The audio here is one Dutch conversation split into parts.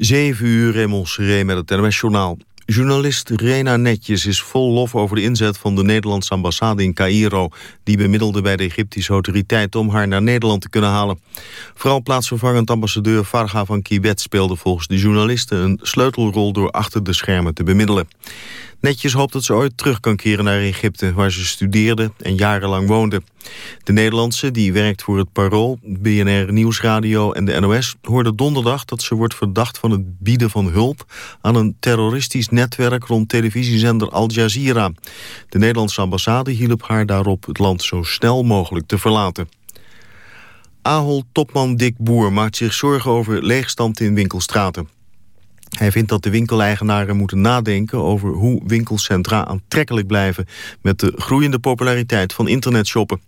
7 uur, Raymond Seré met het NOS-journaal. Journalist Rena Netjes is vol lof over de inzet van de Nederlandse ambassade in Cairo. Die bemiddelde bij de Egyptische autoriteiten om haar naar Nederland te kunnen halen. Vooral plaatsvervangend ambassadeur Farga van Kibet speelde volgens de journalisten een sleutelrol door achter de schermen te bemiddelen. Netjes hoopt dat ze ooit terug kan keren naar Egypte... waar ze studeerde en jarenlang woonde. De Nederlandse, die werkt voor het Parool, BNR Nieuwsradio en de NOS... hoorde donderdag dat ze wordt verdacht van het bieden van hulp... aan een terroristisch netwerk rond televisiezender Al Jazeera. De Nederlandse ambassade hielp haar daarop het land zo snel mogelijk te verlaten. Ahold-topman Dick Boer maakt zich zorgen over leegstand in winkelstraten. Hij vindt dat de winkeleigenaren moeten nadenken over hoe winkelcentra aantrekkelijk blijven met de groeiende populariteit van internetshoppen.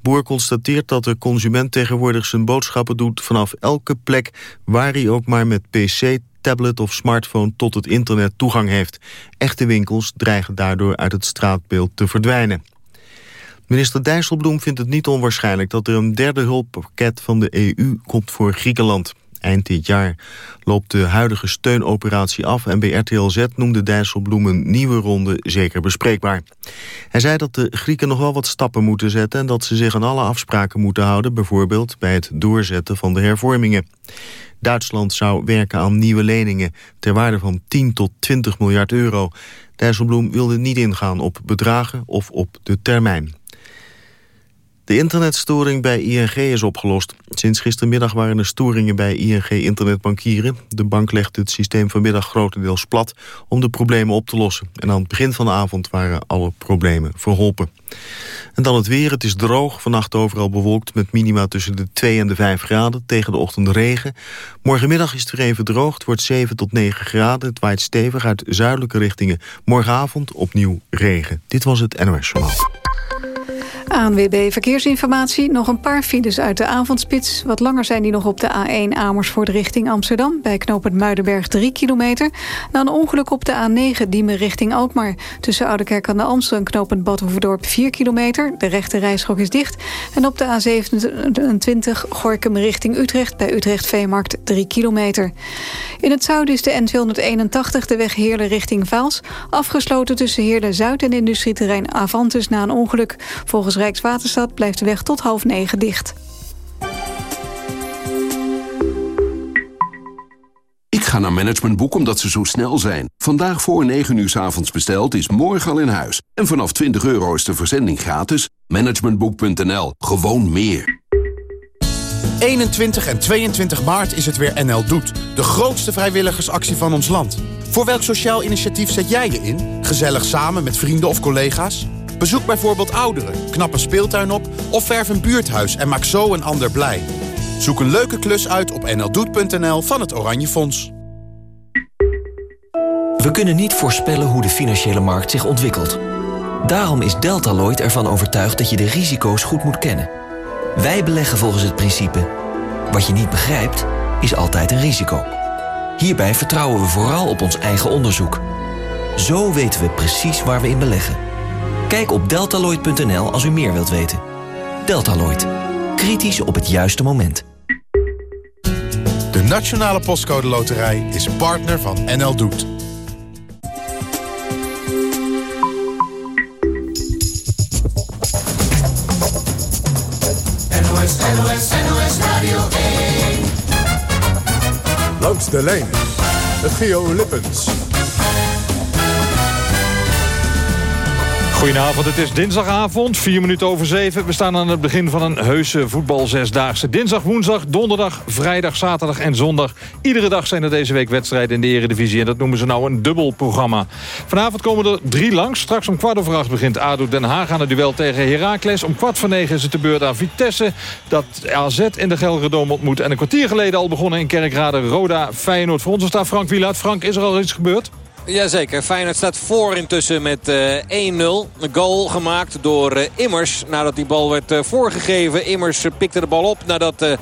Boer constateert dat de consument tegenwoordig zijn boodschappen doet vanaf elke plek waar hij ook maar met pc, tablet of smartphone tot het internet toegang heeft. Echte winkels dreigen daardoor uit het straatbeeld te verdwijnen. Minister Dijsselbloem vindt het niet onwaarschijnlijk dat er een derde hulppakket van de EU komt voor Griekenland. Eind dit jaar loopt de huidige steunoperatie af... en bij RTL noemde Dijsselbloem een nieuwe ronde zeker bespreekbaar. Hij zei dat de Grieken nog wel wat stappen moeten zetten... en dat ze zich aan alle afspraken moeten houden... bijvoorbeeld bij het doorzetten van de hervormingen. Duitsland zou werken aan nieuwe leningen... ter waarde van 10 tot 20 miljard euro. Dijsselbloem wilde niet ingaan op bedragen of op de termijn. De internetstoring bij ING is opgelost. Sinds gistermiddag waren er storingen bij ING Internetbankieren. De bank legde het systeem vanmiddag grotendeels plat om de problemen op te lossen. En aan het begin van de avond waren alle problemen verholpen. En dan het weer. Het is droog. Vannacht overal bewolkt met minima tussen de 2 en de 5 graden. Tegen de ochtend regen. Morgenmiddag is het weer even droog. Het wordt 7 tot 9 graden. Het waait stevig uit zuidelijke richtingen. Morgenavond opnieuw regen. Dit was het NOS Journaal. ANWB Verkeersinformatie. Nog een paar files uit de avondspits. Wat langer zijn die nog op de A1 Amersfoort richting Amsterdam. Bij knooppunt Muidenberg 3 kilometer. Na een ongeluk op de A9 Diemen richting Alkmaar. Tussen Oudekerk aan de Amstel en knooppunt Badhoevedorp 4 kilometer. De rechte rijschok is dicht. En op de A27 Gorkum richting Utrecht. Bij Utrecht Veemarkt 3 kilometer. In het zuiden is de N281 de weg Heerlen richting Vaals. Afgesloten tussen Heerlen Zuid en industrieterrein Avantus na een ongeluk. Volgens Rijkswaterstaat blijft de weg tot half negen dicht. Ik ga naar Managementboek omdat ze zo snel zijn. Vandaag voor 9 uur s avonds besteld is morgen al in huis. En vanaf 20 euro is de verzending gratis. Managementboek.nl. Gewoon meer. 21 en 22 maart is het weer NL Doet. De grootste vrijwilligersactie van ons land. Voor welk sociaal initiatief zet jij je in? Gezellig samen met vrienden of collega's? Bezoek bijvoorbeeld ouderen, knap een speeltuin op... of verf een buurthuis en maak zo een ander blij. Zoek een leuke klus uit op nldoet.nl van het Oranje Fonds. We kunnen niet voorspellen hoe de financiële markt zich ontwikkelt. Daarom is Deltaloid ervan overtuigd dat je de risico's goed moet kennen. Wij beleggen volgens het principe... wat je niet begrijpt, is altijd een risico. Hierbij vertrouwen we vooral op ons eigen onderzoek. Zo weten we precies waar we in beleggen. Kijk op deltaloid.nl als u meer wilt weten. Deltaloid. Kritisch op het juiste moment. De Nationale Postcode Loterij is partner van NL Doet. NOS, NOS, NOS Radio 1. Langs de lijn. Het Geo Lippens. Goedenavond, het is dinsdagavond, 4 minuten over 7. We staan aan het begin van een heuse voetbalzesdaagse. Dinsdag, woensdag, donderdag, vrijdag, zaterdag en zondag. Iedere dag zijn er deze week wedstrijden in de Eredivisie... en dat noemen ze nou een dubbel programma. Vanavond komen er drie langs. Straks om kwart over acht begint ADO Den Haag aan het duel tegen Heracles. Om kwart voor negen is het de beurt aan Vitesse... dat AZ in de Gelredome ontmoet. En een kwartier geleden al begonnen in Kerkrade Roda Feyenoord. Voor ons staat Frank Wieluid. Frank, is er al iets gebeurd? Jazeker, Feyenoord staat voor intussen met uh, 1-0. Een goal gemaakt door uh, Immers nadat die bal werd uh, voorgegeven. Immers pikte de bal op nadat...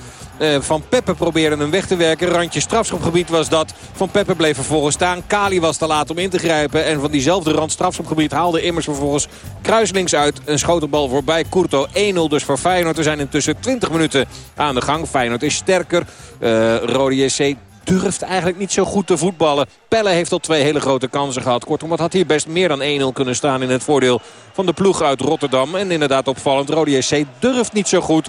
Van Peppe probeerde hem weg te werken. Randje strafschopgebied was dat. Van Peppe bleef vervolgens staan. Kali was te laat om in te grijpen. En van diezelfde rand strafschopgebied haalde Immers vervolgens kruislinks uit. Een schotenbal voorbij. Courto 1-0 dus voor Feyenoord. Er zijn intussen 20 minuten aan de gang. Feyenoord is sterker. Uh, Rode JC durft eigenlijk niet zo goed te voetballen. Pelle heeft al twee hele grote kansen gehad. Kortom, het had hier best meer dan 1-0 kunnen staan in het voordeel van de ploeg uit Rotterdam. En inderdaad opvallend, Rode SC durft niet zo goed.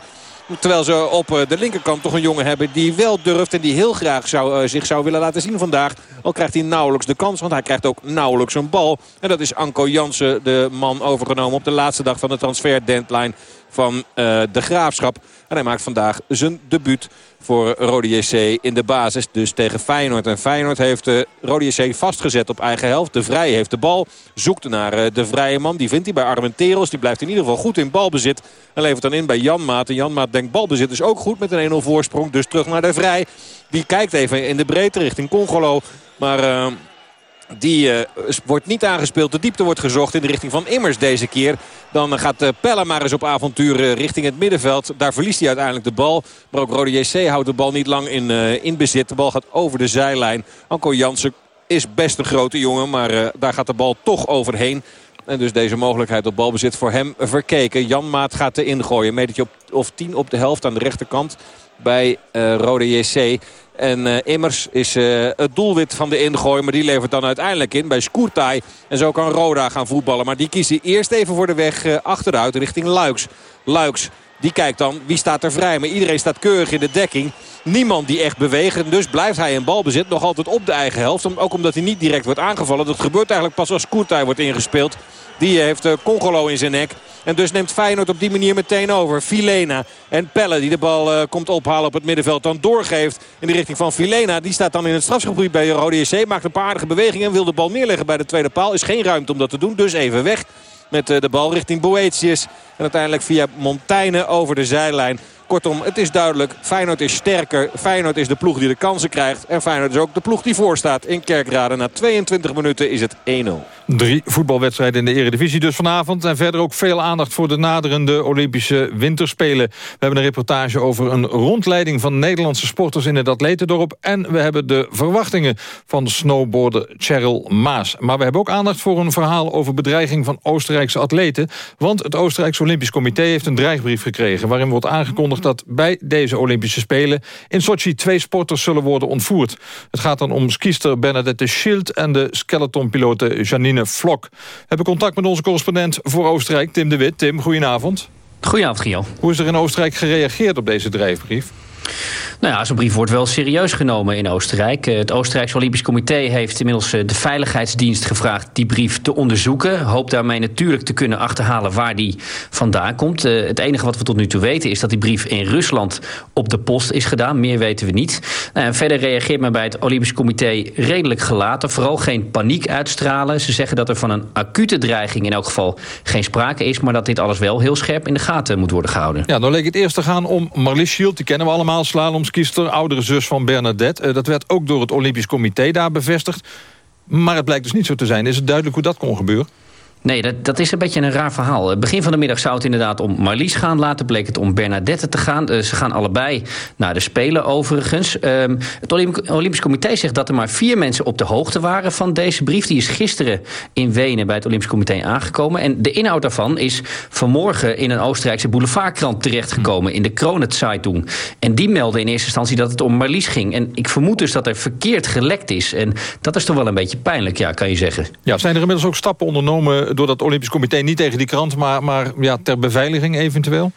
Terwijl ze op eh, de linkerkant toch een jongen hebben die wel durft. En die heel graag zou, uh, zich zou willen laten zien vandaag. Al krijgt hij nauwelijks de kans. Want hij krijgt ook nauwelijks een bal. En dat is Anko Jansen, de man overgenomen op de laatste dag van de transfer deadline van uh, de Graafschap. En hij maakt vandaag zijn debuut voor Rode JC in de basis. Dus tegen Feyenoord. En Feyenoord heeft uh, Rode JC vastgezet op eigen helft. De Vrij heeft de bal. Zoekt naar uh, de vrije man. Die vindt hij bij Armenteros. Die blijft in ieder geval goed in balbezit. En levert dan in bij Janmaat. En Janmaat denkt balbezit is ook goed met een 1-0 voorsprong. Dus terug naar de Vrij. Die kijkt even in de breedte richting Congolo. Maar... die uh, wordt niet aangespeeld. De diepte wordt gezocht in de richting van Immers deze keer. Dan gaat uh, Pelle maar eens op avontuur uh, richting het middenveld. Daar verliest hij uiteindelijk de bal. Maar ook Rode JC houdt de bal niet lang in, in bezit. De bal gaat over de zijlijn. Anko Jansen is best een grote jongen. Maar daar gaat de bal toch overheen. En dus deze mogelijkheid op balbezit voor hem verkeken. Jan Maat gaat er ingooien. Metertje op, of 10 op de helft aan de rechterkant bij Rode JC. En uh, Immers is uh, het doelwit van de ingooi. Maar die levert dan uiteindelijk in bij Skoertai. En zo kan Roda gaan voetballen. Maar die hij eerst even voor de weg uh, achteruit richting Luiks. Luiks die kijkt dan wie staat er vrij. Maar iedereen staat keurig in de dekking. Niemand die echt beweegt. En dus blijft hij in balbezit nog altijd op de eigen helft. Ook omdat hij niet direct wordt aangevallen. Dat gebeurt eigenlijk pas als Skoertai wordt ingespeeld. Die heeft Congolo in zijn nek. En dus neemt Feyenoord op die manier meteen over. Filena en Pelle die de bal uh, komt ophalen op het middenveld. Dan doorgeeft in de richting van Filena. Die staat dan in het strafgebied bij Rode JC. Maakt een paar aardige bewegingen en wil de bal neerleggen bij de tweede paal. Is geen ruimte om dat te doen. Dus even weg met uh, de bal richting Boetius. En uiteindelijk via Montaigne over de zijlijn. Kortom, het is duidelijk. Feyenoord is sterker. Feyenoord is de ploeg die de kansen krijgt. En Feyenoord is ook de ploeg die voorstaat in Kerkrade. Na 22 minuten is het 1-0. Drie voetbalwedstrijden in de eredivisie dus vanavond. En verder ook veel aandacht voor de naderende Olympische Winterspelen. We hebben een reportage over een rondleiding van Nederlandse sporters in het atletendorp. En we hebben de verwachtingen van snowboarder Cheryl Maas. Maar we hebben ook aandacht voor een verhaal over bedreiging van Oostenrijkse atleten. Want het Oostenrijkse Olympisch Comité heeft een dreigbrief gekregen... waarin wordt aangekondigd dat bij deze Olympische Spelen... in Sochi twee sporters zullen worden ontvoerd. Het gaat dan om skiester Bernadette Schild... en de skeletonpilote Janine Vlok. We hebben contact met onze correspondent voor Oostenrijk, Tim de Wit. Tim, goedenavond. Goedenavond, Gio. Hoe is er in Oostenrijk gereageerd op deze drijfbrief? Nou ja, zo'n brief wordt wel serieus genomen in Oostenrijk. Eh, het Oostenrijkse Olympisch Comité heeft inmiddels eh, de Veiligheidsdienst gevraagd die brief te onderzoeken. Hoopt daarmee natuurlijk te kunnen achterhalen waar die vandaan komt. Eh, het enige wat we tot nu toe weten is dat die brief in Rusland op de post is gedaan. Meer weten we niet. En verder reageert men bij het Olympisch Comité redelijk gelaten. Vooral geen paniek uitstralen. Ze zeggen dat er van een acute dreiging in elk geval geen sprake is. Maar dat dit alles wel heel scherp in de gaten moet worden gehouden. Ja, dan leek het eerst te gaan om Marlies Schild. Die kennen we allemaal, slalomskiester, oudere zus van Bernadette. Uh, dat werd ook door het Olympisch Comité daar bevestigd. Maar het blijkt dus niet zo te zijn. Is het duidelijk hoe dat kon gebeuren? Nee, dat, dat is een beetje een raar verhaal. Begin van de middag zou het inderdaad om Marlies gaan. Later bleek het om Bernadette te gaan. Uh, ze gaan allebei naar de Spelen overigens. Uh, het Olympisch Comité zegt dat er maar vier mensen op de hoogte waren van deze brief. Die is gisteren in Wenen bij het Olympisch Comité aangekomen. En de inhoud daarvan is vanmorgen in een Oostenrijkse boulevardkrant terechtgekomen. In de Kronet Zeitung. En die meldde in eerste instantie dat het om Marlies ging. En ik vermoed dus dat er verkeerd gelekt is. En dat is toch wel een beetje pijnlijk, ja, kan je zeggen. Ja, zijn er inmiddels ook stappen ondernomen door dat Olympisch Comité niet tegen die krant... maar, maar ja, ter beveiliging eventueel?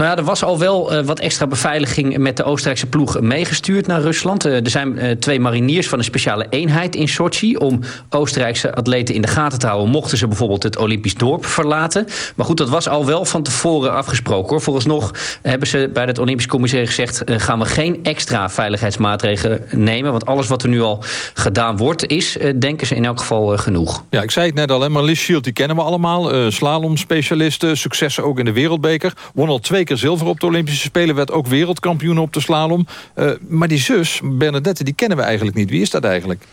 Nou ja, er was al wel uh, wat extra beveiliging met de Oostenrijkse ploeg meegestuurd naar Rusland. Uh, er zijn uh, twee mariniers van een speciale eenheid in Sochi... om Oostenrijkse atleten in de gaten te houden... mochten ze bijvoorbeeld het Olympisch dorp verlaten. Maar goed, dat was al wel van tevoren afgesproken. Hoor. Vooralsnog hebben ze bij het Olympisch Comité gezegd... gaan we geen extra veiligheidsmaatregelen nemen. Want alles wat er nu al gedaan wordt, is, denken ze in elk geval genoeg. Ja, ik zei het net al, hè, maar Liz Shield, die kennen we allemaal. slalom-specialisten, successen ook in de wereldbeker. Won al twee zilver op de Olympische Spelen. Werd ook wereldkampioen op de slalom. Uh, maar die zus, Bernadette, die kennen we eigenlijk niet. Wie is dat eigenlijk?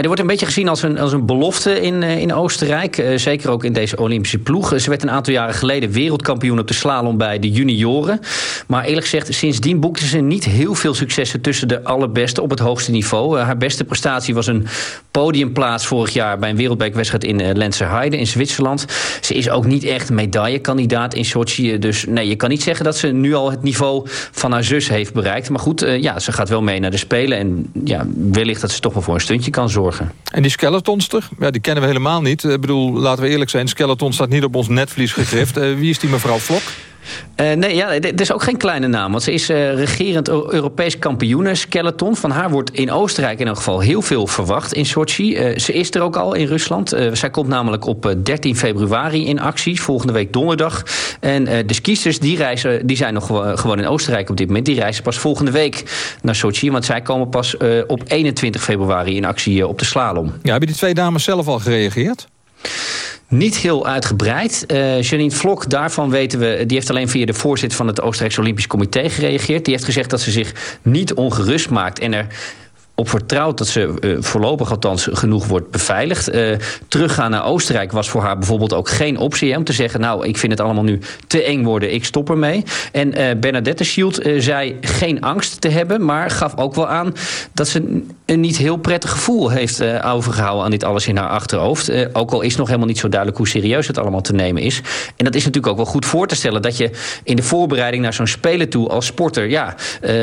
Er wordt een beetje gezien als een, als een belofte in, in Oostenrijk. zeker ook in deze Olympische ploeg. Ze werd een aantal jaren geleden wereldkampioen op de slalom bij de junioren. Maar eerlijk gezegd, sindsdien boekte ze niet heel veel successen tussen de allerbeste op het hoogste niveau. haar beste prestatie was een podiumplaats vorig jaar bij een wereldbekerwedstrijd in Lenzerheide in Zwitserland. Ze is ook niet echt medaillekandidaat in Sochi. Dus nee, je kan niet zeggen dat ze nu al het niveau van haar zus heeft bereikt. Maar goed, ja, ze gaat wel mee naar de Spelen. En ja, wellicht dat ze toch wel voor een stuntje kan zorgen. En die skeletonster, ja, die kennen we helemaal niet. Ik bedoel, laten we eerlijk zijn, skeleton staat niet op ons netvlies gegrift. Uh, wie is die mevrouw Vlok? Uh, nee, ja, het is ook geen kleine naam. Want ze is uh, regerend Europees kampioene skeleton. Van haar wordt in Oostenrijk in elk geval heel veel verwacht in Sochi. Uh, ze is er ook al in Rusland. zij komt namelijk op 13 februari in actie. Volgende week donderdag. En de skiesters die, reizen, die zijn nog gewoon in Oostenrijk op dit moment. Die reizen pas volgende week naar Sochi. Want zij komen pas op 21 februari in actie op de slalom. Ja, hebben die twee dames zelf al gereageerd? Niet heel uitgebreid. Uh, Janine Vlok, daarvan weten we... die heeft alleen via de voorzitter van het Oostenrijkse Olympisch Comité gereageerd. Die heeft gezegd dat ze zich niet ongerust maakt... en er op vertrouwd dat ze uh, voorlopig althans genoeg wordt beveiligd. Uh, teruggaan naar Oostenrijk was voor haar bijvoorbeeld ook geen optie. Om te zeggen, nou, ik vind het allemaal nu te eng worden, ik stop ermee. En uh, Bernadette Schild zei geen angst te hebben... maar gaf ook wel aan dat ze een niet heel prettig gevoel heeft overgehouden... aan dit alles in haar achterhoofd. ook al is nog helemaal niet zo duidelijk hoe serieus het allemaal te nemen is. En dat is natuurlijk ook wel goed voor te stellen... dat je in de voorbereiding naar zo'n spelen toe als sporter... ja,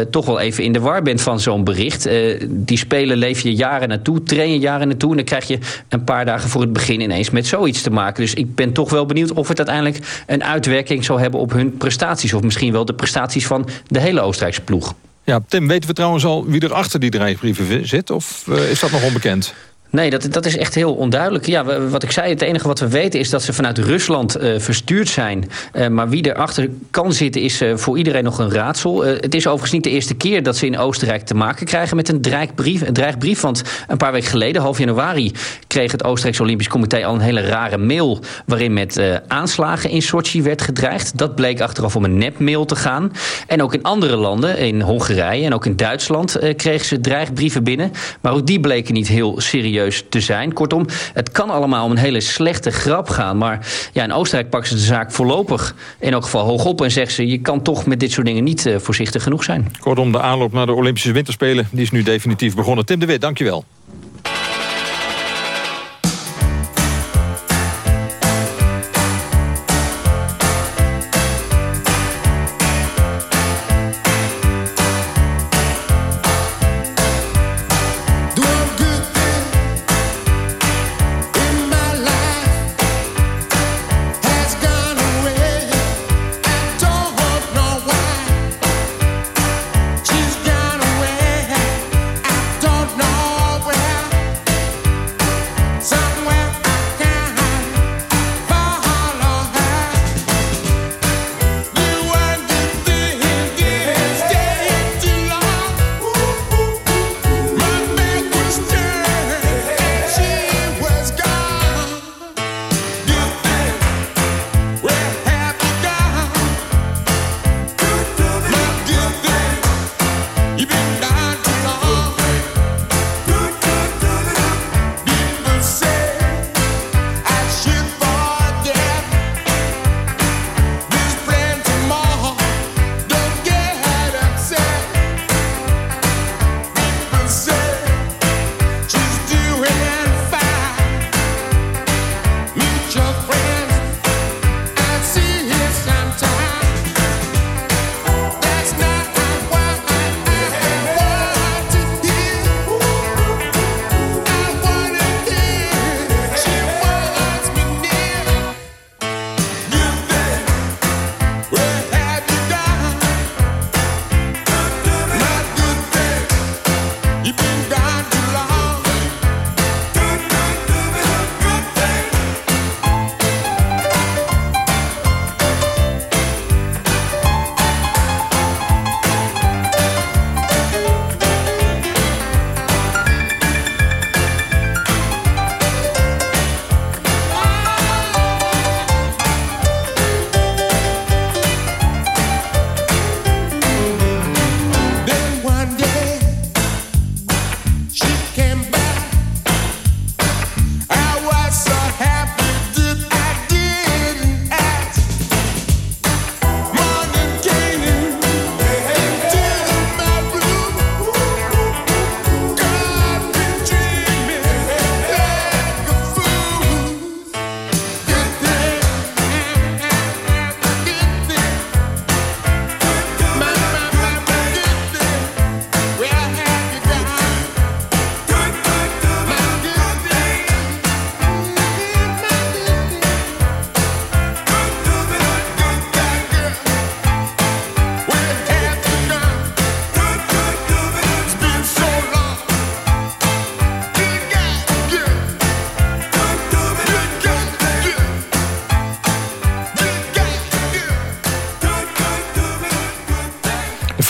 toch wel even in de war bent van zo'n bericht die spelen leef je jaren naartoe, train je jaren naartoe... en dan krijg je een paar dagen voor het begin ineens met zoiets te maken. Dus ik ben toch wel benieuwd of het uiteindelijk een uitwerking zal hebben... op hun prestaties, of misschien wel de prestaties van de hele Oostenrijkse ploeg. Ja, Tim, weten we trouwens al wie er achter die dreigbrieven zit? Of uh, is dat nog onbekend? Nee, dat, dat is echt heel onduidelijk. Ja, wat ik zei, het enige wat we weten is dat ze vanuit Rusland uh, verstuurd zijn. Uh, maar wie erachter kan zitten is uh, voor iedereen nog een raadsel. het is overigens niet de eerste keer dat ze in Oostenrijk te maken krijgen met een dreigbrief. Een dreigbrief want een paar weken geleden, half januari... kreeg het Oostenrijkse Olympisch Comité al een hele rare mail... waarin met aanslagen in Sochi werd gedreigd. Dat bleek achteraf om een nepmail te gaan. En ook in andere landen, in Hongarije en ook in Duitsland... kregen ze dreigbrieven binnen. Maar ook die bleken niet heel serieus te zijn. Kortom, het kan allemaal om een hele slechte grap gaan. Maar ja, in Oostenrijk pakken ze de zaak voorlopig in elk geval hoog op... en zeggen ze, je kan toch met dit soort dingen niet uh, voorzichtig genoeg zijn. Kortom, de aanloop naar de Olympische Winterspelen... die is nu definitief begonnen. Tim de Wit, dankjewel.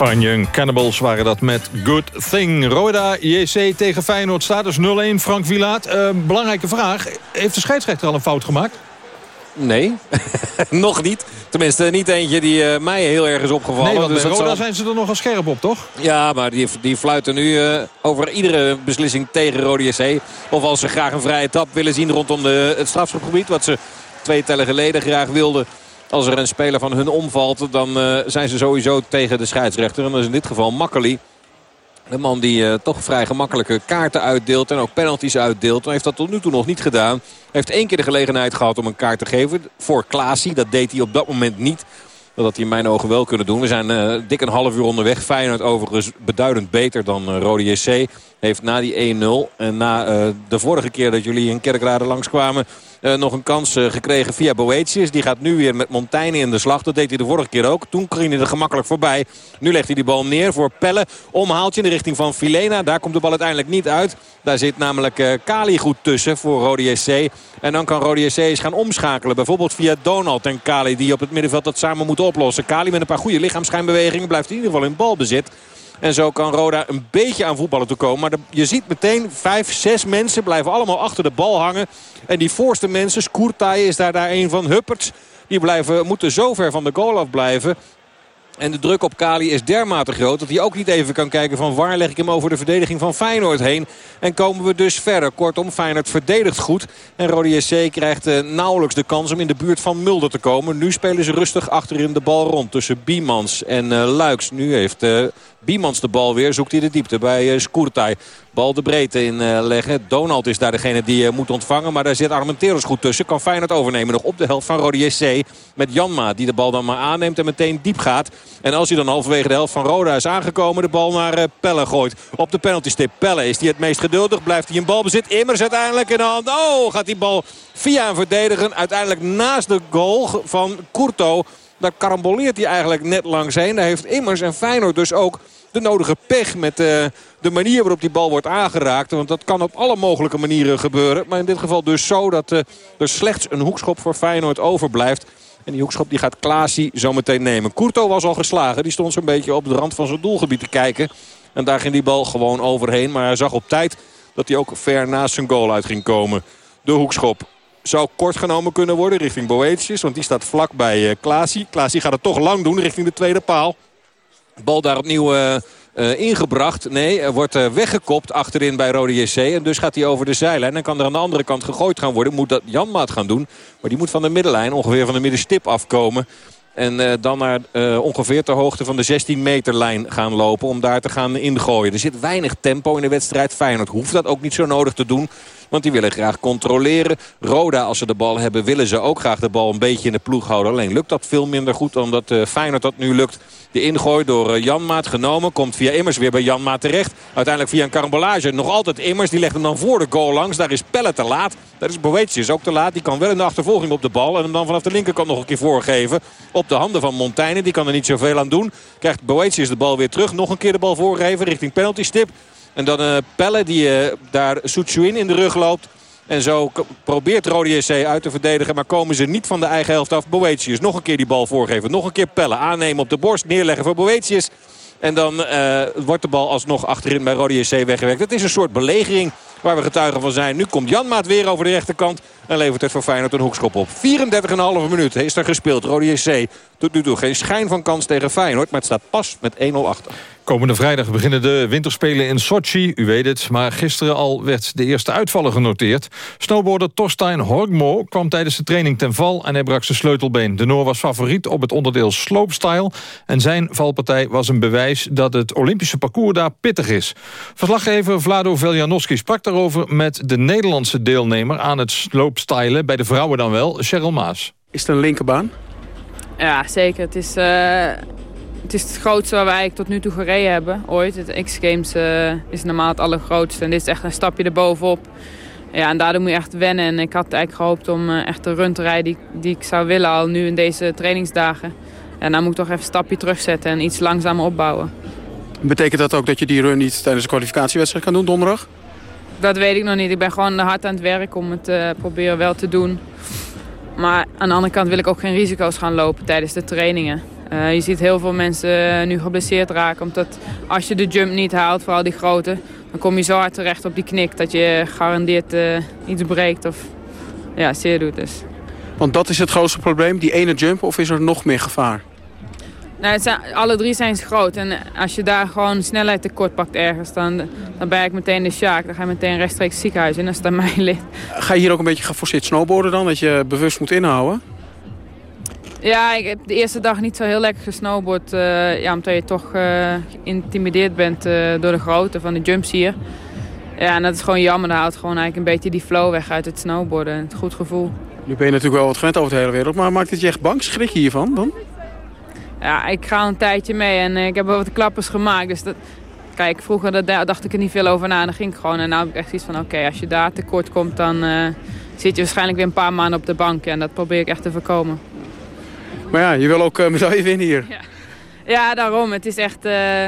Fine Young Cannibals waren dat met Good Thing. Roda JC tegen Feyenoord staat dus 0-1. Frank Wilaat, uh, belangrijke vraag. Heeft de scheidsrechter al een fout gemaakt? Nee, nog niet. Tenminste, niet eentje die uh, mij heel erg is opgevallen. Nee, want dus bij Roda zal... zijn ze er nogal scherp op, toch? Ja, maar die, die fluiten nu uh, over iedere beslissing tegen Roda JC. Of als ze graag een vrije tap willen zien rondom de, het strafschopgebied. Wat ze twee tellen geleden graag wilden. Als er een speler van hun omvalt, dan uh, zijn ze sowieso tegen de scheidsrechter. En dat is in dit geval Makkeli. De man die uh, toch vrij gemakkelijke kaarten uitdeelt en ook penalties uitdeelt. Hij heeft dat tot nu toe nog niet gedaan. Heeft één keer de gelegenheid gehad om een kaart te geven voor Klaasie. Dat deed hij op dat moment niet. Dat had hij in mijn ogen wel kunnen doen. We zijn uh, dik een half uur onderweg. Feyenoord overigens beduidend beter dan uh, Rode JC. Heeft na die 1-0 en na de vorige keer dat jullie in Kerkrade langskwamen... Uh, nog een kans uh, gekregen via Boetius. Die gaat nu weer met Montaigne in de slag. Dat deed hij de vorige keer ook. Toen ging hij er gemakkelijk voorbij. Nu legt hij die bal neer voor Pelle. Omhaaltje in de richting van Filena. Daar komt de bal uiteindelijk niet uit. Daar zit namelijk uh, Kali goed tussen voor Rode SC. En dan kan Rode SC eens gaan omschakelen. Bijvoorbeeld via Donald en Kali die op het middenveld dat samen moeten oplossen. Kali met een paar goede lichaamschijnbewegingen blijft in ieder geval in balbezit. En zo kan Roda een beetje aan voetballen toe komen. Maar je ziet meteen vijf, zes mensen blijven allemaal achter de bal hangen. En die voorste mensen, Skoertai is daar, daar een van, Hupperts... die blijven, moeten zo ver van de goal af blijven. En de druk op Kali is dermate groot dat hij ook niet even kan kijken van waar leg ik hem over de verdediging van Feyenoord heen. En komen we dus verder. Kortom, Feyenoord verdedigt goed. En Rode SC krijgt uh, nauwelijks de kans om in de buurt van Mulder te komen. Nu spelen ze rustig achterin de bal rond tussen Biemans en uh, Luiks. Nu heeft uh, Biemans de bal weer. Zoekt hij de diepte bij uh. Bal de breedte inleggen. Uh, Donald is daar degene die uh, moet ontvangen. Maar daar zit Armenteros goed tussen. Kan Feyenoord overnemen nog op de helft van Rode SC. Met Janma die de bal dan maar aanneemt en meteen diep gaat. En als hij dan halverwege de helft van Roda is aangekomen. De bal naar Pelle gooit. Op de penaltystip. Pelle is die het meest geduldig. Blijft hij in balbezit. Immers uiteindelijk in de hand. Oh gaat die bal via een verdediger. Uiteindelijk naast de goal van Courto. Daar karamboleert hij eigenlijk net langs heen. Daar heeft Immers en Feyenoord dus ook de nodige pech met uh, de manier waarop die bal wordt aangeraakt. Want dat kan op alle mogelijke manieren gebeuren. Maar in dit geval dus zo dat uh, er slechts een hoekschop voor Feyenoord overblijft. En die hoekschop die gaat Klaasie zo meteen nemen. Courto was al geslagen. Die stond zo'n beetje op de rand van zijn doelgebied te kijken. En daar ging die bal gewoon overheen. Maar hij zag op tijd dat hij ook ver naast zijn goal uit ging komen. De hoekschop zou kort genomen kunnen worden richting Boetius. Want die staat vlak bij uh, Klaasie. Gaat het toch lang doen richting de tweede paal. Bal daar opnieuw uh, uh, ingebracht. Nee, er wordt uh, weggekopt achterin bij Rode JC. En dus gaat hij over de zijlijn. En kan er aan de andere kant gegooid gaan worden. Moet dat Janmaat gaan doen. Maar die moet van de middenlijn ongeveer van de middenstip afkomen. En dan naar ongeveer ter hoogte van de 16 meter lijn gaan lopen. Om daar te gaan ingooien. Er zit weinig tempo in de wedstrijd. Feyenoord hoeft dat ook niet zo nodig te doen. Want die willen graag controleren. Roda, als ze de bal hebben, willen ze ook graag de bal een beetje in de ploeg houden. Alleen lukt dat veel minder goed dan dat uh, Feyenoord dat nu lukt. De ingooi door uh, Janmaat genomen. Komt via Immers weer bij Janmaat terecht. Uiteindelijk via een karambolage. Nog altijd Immers. Die legt hem dan voor de goal langs. Daar is Pelle te laat. Daar is Boetius ook te laat. Die kan wel in de achtervolging op de bal. En hem dan vanaf de linkerkant nog een keer voorgeven. Op de handen van Montaigne. Die kan er niet zoveel aan doen. Krijgt Boetius de bal weer terug. Nog een keer de bal voorgeven richting penalty stip. En dan uh, Pelle die uh, daar Soetsuin in de rug loopt. En zo probeert Rode SC uit te verdedigen. Maar komen ze niet van de eigen helft af. Boetius nog een keer die bal voorgeven. Nog een keer Pelle aannemen op de borst. Neerleggen voor Boetius. En dan uh, wordt de bal alsnog achterin bij Rode SC weggewerkt. Het is een soort belegering waar we getuigen van zijn. Nu komt Janmaat weer over de rechterkant. En levert het voor Feyenoord een hoekschop op. 34,5 minuten is er gespeeld. Rode SC tot nu toe geen schijn van kans tegen Feyenoord. Maar het staat pas met 1-0 achter. Komende vrijdag beginnen de winterspelen in Sochi, u weet het. Maar gisteren al werd de eerste uitvaller genoteerd. Snowboarder Torstein Horgmo kwam tijdens de training ten val... en hij brak zijn sleutelbeen. De Noor was favoriet op het onderdeel slopestyle... en zijn valpartij was een bewijs dat het Olympische parcours daar pittig is. Verslaggever Vlado Veljanovski sprak daarover met de Nederlandse deelnemer... aan het slopestylen, bij de vrouwen dan wel, Cheryl Maas. Is het een linkerbaan? Ja, zeker. Het is... Uh het is het grootste waar wij eigenlijk tot nu toe gereden hebben, ooit. Het X-Games uh, is normaal het allergrootste en dit is echt een stapje erbovenop. Ja, en daardoor moet je echt wennen. En ik had eigenlijk gehoopt om uh, echt de run te rijden die, die ik zou willen al nu in deze trainingsdagen. En dan moet ik toch even een stapje terugzetten en iets langzamer opbouwen. Betekent dat ook dat je die run niet tijdens de kwalificatiewedstrijd kan doen donderdag? Dat weet ik nog niet. Ik ben gewoon hard aan het werk om het uh, proberen wel te doen. Maar aan de andere kant wil ik ook geen risico's gaan lopen tijdens de trainingen. Uh, je ziet heel veel mensen nu geblesseerd raken. Omdat als je de jump niet haalt, vooral die grote... dan kom je zo hard terecht op die knik dat je garandeerd uh, iets breekt of ja, zeer doet. Dus. Want dat is het grootste probleem, die ene jump, of is er nog meer gevaar? Nou, zijn, alle drie zijn ze groot. En als je daar gewoon snelheid tekort pakt ergens, dan, dan ben ik meteen de Sjaak. Dan ga je meteen rechtstreeks ziekenhuis in als het aan mij ligt. Ga je hier ook een beetje geforceerd snowboarden dan? Dat je bewust moet inhouden? Ja, ik heb de eerste dag niet zo heel lekker gesnowboard. Uh, ja, omdat je toch uh, geïntimideerd bent uh, door de grootte van de jumps hier. Ja, en dat is gewoon jammer. Dat haalt gewoon eigenlijk een beetje die flow weg uit het snowboarden. Het goed gevoel. Nu ben je natuurlijk wel wat gewend over de hele wereld. Maar maakt het je echt bang? Schrik je hiervan dan? Ja, ik ga een tijdje mee en ik heb wel wat klappers gemaakt. Dus dat, kijk, vroeger dat, dacht ik er niet veel over na. Dan ging ik gewoon. En nu heb ik echt iets van, oké, als je daar tekort komt... dan zit je waarschijnlijk weer een paar maanden op de bank. En dat probeer ik echt te voorkomen. Maar ja, je wil ook uh, medaille winnen hier. Ja. ja, daarom. Het is echt uh,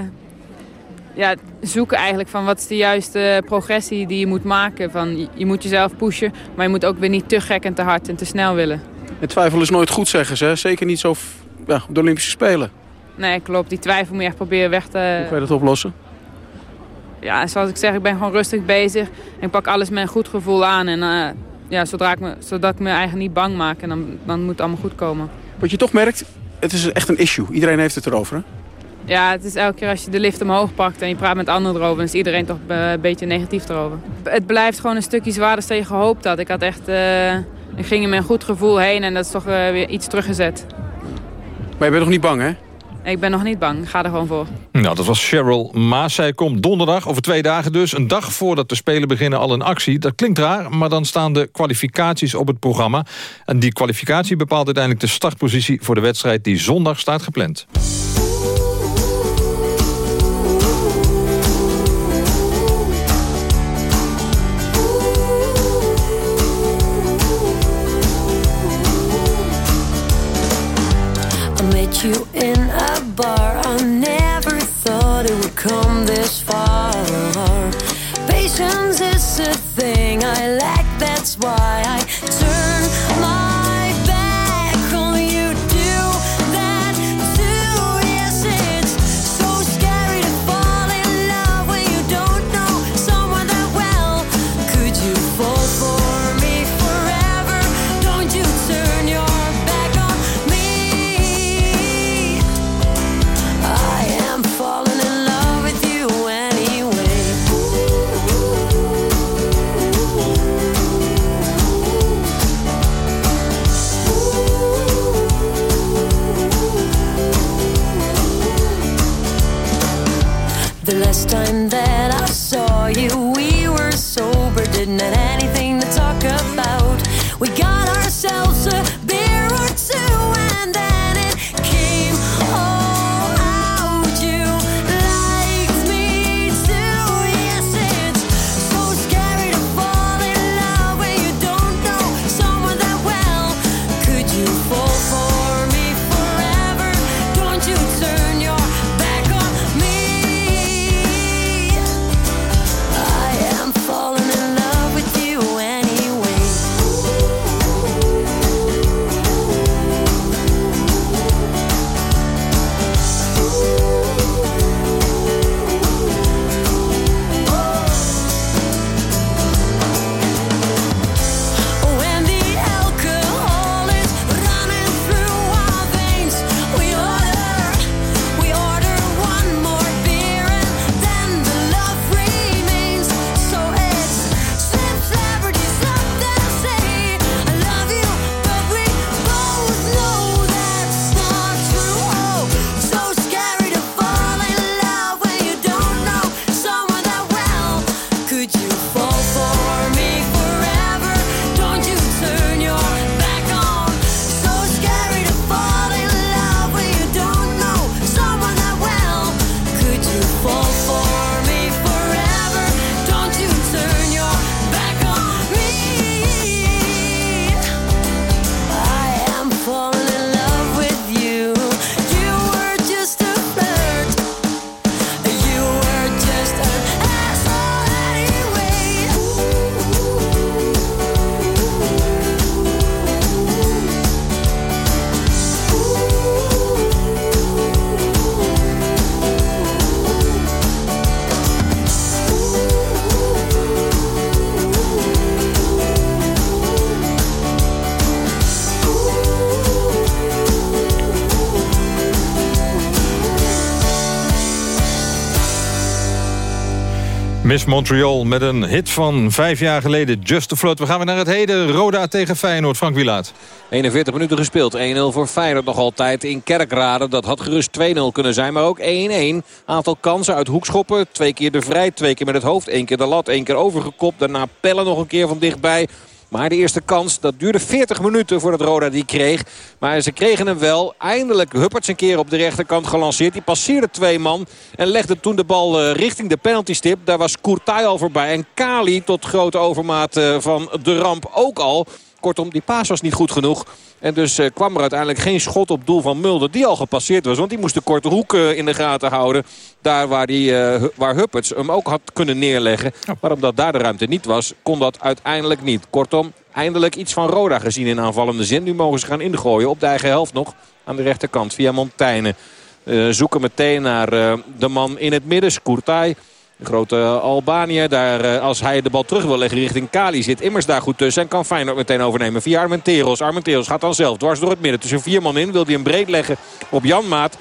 ja, zoeken eigenlijk van wat is de juiste progressie die je moet maken. Van, je moet jezelf pushen, maar je moet ook weer niet te gek en te hard en te snel willen. En twijfel is nooit goed, zeggen ze. Zeker niet zo ja, op de Olympische Spelen. Nee, klopt. Die twijfel moet je echt proberen weg te... Hoe kan je dat oplossen? Ja, zoals ik zeg, ik ben gewoon rustig bezig. Ik pak alles met een goed gevoel aan. En uh, ja, zodra ik me, zodat ik me eigenlijk niet bang maak. En dan, dan moet het allemaal goed komen. Wat je toch merkt, het is echt een issue. Iedereen heeft het erover, hè? Ja, het is elke keer als je de lift omhoog pakt en je praat met anderen erover... dan is iedereen toch een beetje negatief erover. Het blijft gewoon een stukje zwaarder dan je gehoopt had. Ik had echt... Uh, ik ging er met een goed gevoel heen en dat is toch uh, weer iets teruggezet. Maar je bent nog niet bang, hè? Ik ben nog niet bang. Ik ga er gewoon voor. Nou, dat was Cheryl Maas. Zij komt donderdag, over twee dagen dus... een dag voordat de Spelen beginnen al in actie. Dat klinkt raar, maar dan staan de kwalificaties op het programma. En die kwalificatie bepaalt uiteindelijk de startpositie... voor de wedstrijd die zondag staat gepland. you in a Miss Montreal met een hit van vijf jaar geleden, Just the Flood. We gaan weer naar het heden, Roda tegen Feyenoord, Frank Wilaat. 41 minuten gespeeld, 1-0 voor Feyenoord nog altijd in Kerkrade. Dat had gerust 2-0 kunnen zijn, maar ook 1-1. Aantal kansen uit hoekschoppen, twee keer de vrij, twee keer met het hoofd. één keer de lat, één keer overgekopt. Daarna Pellen nog een keer van dichtbij. Maar de eerste kans, dat duurde 40 minuten voordat Roda die kreeg. Maar ze kregen hem wel. Eindelijk Hupperts een keer op de rechterkant gelanceerd. Die passeerde twee man en legde toen de bal eh, richting de penaltystip. Daar was Kourtai al voorbij. En Kali tot grote overmaat eh, van de ramp ook al. Kortom, die paas was niet goed genoeg. En dus uh, kwam er uiteindelijk geen schot op doel van Mulder. Die al gepasseerd was. Want die moest de korte hoek uh, in de gaten houden. Daar waar, die, uh, waar Hupperts hem ook had kunnen neerleggen. Maar omdat daar de ruimte niet was, kon dat uiteindelijk niet. Kortom, eindelijk iets van Roda gezien in aanvallende zin. Nu mogen ze gaan ingooien op de eigen helft nog. Aan de rechterkant via Montaigne. zoeken meteen naar de man in het midden. Skurtai. Grote Albanië, daar, eh, als hij de bal terug wil leggen richting Kali... zit immers daar goed tussen en kan Feyenoord meteen overnemen via Armenteros. Armenteros gaat dan zelf dwars door het midden. Tussen vier man in wil hij hem breed leggen op Janmaat.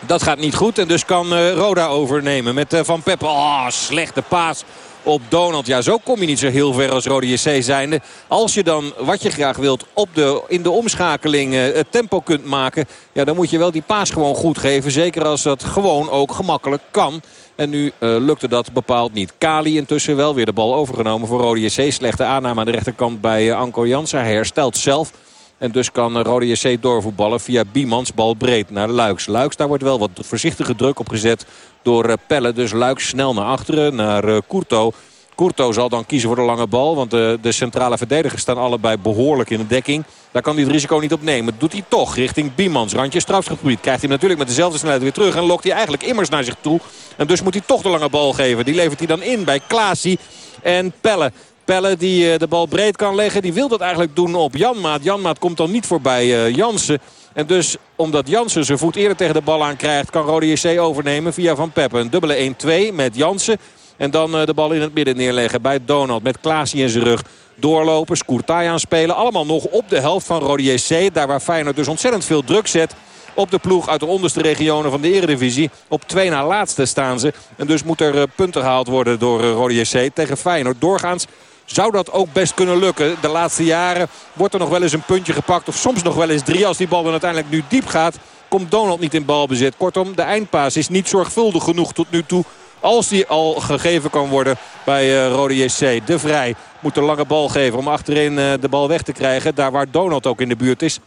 Dat gaat niet goed en dus kan uh, Roda overnemen met uh, Van Peppe. Oh, slechte paas op Donald. Ja, zo kom je niet zo heel ver als Rode JC zijnde. Als je dan, wat je graag wilt, op de, in de omschakeling het tempo kunt maken... Ja, dan moet je wel die paas gewoon goed geven. Zeker als dat gewoon ook gemakkelijk kan. En nu uh, lukte dat bepaald niet. Kali intussen wel weer de bal overgenomen voor Rode JC. Slechte aanname aan de rechterkant bij uh, Anko Jansen. Hij herstelt zelf. En dus kan Rode JC doorvoetballen via Biemans bal breed naar Luiks. Luiks, daar wordt wel wat voorzichtige druk op gezet door Pelle. Dus Luiks snel naar achteren, naar Courto. Courto zal dan kiezen voor de lange bal. Want de, de centrale verdedigers staan allebei behoorlijk in de dekking. Daar kan hij het risico niet op nemen. Doet hij toch richting Biemans. Randje strafschopgebied. Krijgt hij natuurlijk met dezelfde snelheid weer terug. En lokt hij eigenlijk immers naar zich toe. En dus moet hij toch de lange bal geven. Die levert hij dan in bij Klaasie en Pelle. Pelle die eh, de bal breed kan leggen. Die wil dat eigenlijk doen op Janmaat. Janmaat komt dan niet voorbij uh, Jansen. En dus omdat Jansen zijn voet eerder tegen de bal aan krijgt... kan Rode JC overnemen via Van Peppe. Een dubbele 1-2 met Jansen. En dan eh, de bal in het midden neerleggen bij Donald. Met Klaasie in zijn rug. Doorlopen, Scourtai aanspelen. Allemaal nog op de helft van Rode JC. Daar waar Feyenoord dus ontzettend veel druk zet op de ploeg uit de onderste regionen van de eredivisie. Op twee na laatste staan ze. En dus moet er eh, punten gehaald worden door eh, Rode JC tegen Feyenoord. Doorgaans zou dat ook best kunnen lukken. De laatste jaren wordt er nog wel eens een puntje gepakt. Of soms nog wel eens drie als die bal dan uiteindelijk nu diep gaat. Komt Donald niet in balbezit. Kortom, de eindpaas is niet zorgvuldig genoeg tot nu toe als die al gegeven kan worden bij uh, Rode JC. De Vrij moet een lange bal geven om achterin uh, de bal weg te krijgen. Daar waar Donald ook in de buurt is.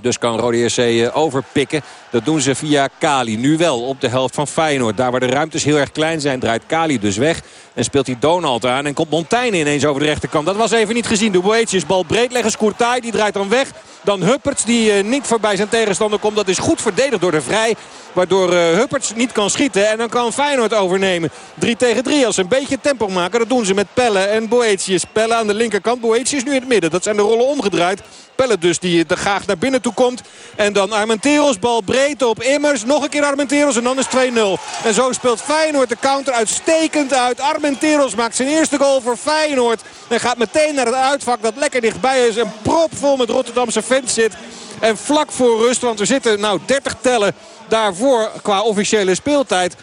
Dus kan Rode SC eh, overpikken. Dat doen ze via Kali. Nu wel op de helft van Feyenoord. Daar waar de ruimtes heel erg klein zijn draait Kali dus weg. En speelt hij Donald aan. En komt Montaigne ineens over de rechterkant. Dat was even niet gezien. De Boetius bal breed leggen. Scourtai die draait dan weg. Dan Hupperts die uh, niet voorbij zijn tegenstander komt. Dat is goed verdedigd door de Vrij. Waardoor uh, Hupperts niet kan schieten. En dan kan Feyenoord overnemen. 3 tegen 3 als ze een beetje tempo maken. Dat doen ze met Pelle en Boetius. Pelle aan de linkerkant. Boetius nu in het midden. Dat zijn de rollen omgedraaid. Pelle dus die er graag naar binnen toe komt. En dan Armenteros bal breed op Immers. Nog een keer Armenteros en dan is 2-0. En zo speelt Feyenoord de counter uitstekend uit. Armenteros maakt zijn eerste goal voor Feyenoord. En gaat meteen naar het uitvak dat lekker dichtbij is. En propvol met Rotterdamse fans zit. En vlak voor rust, want er zitten nou 30 tellen daarvoor qua officiële speeltijd.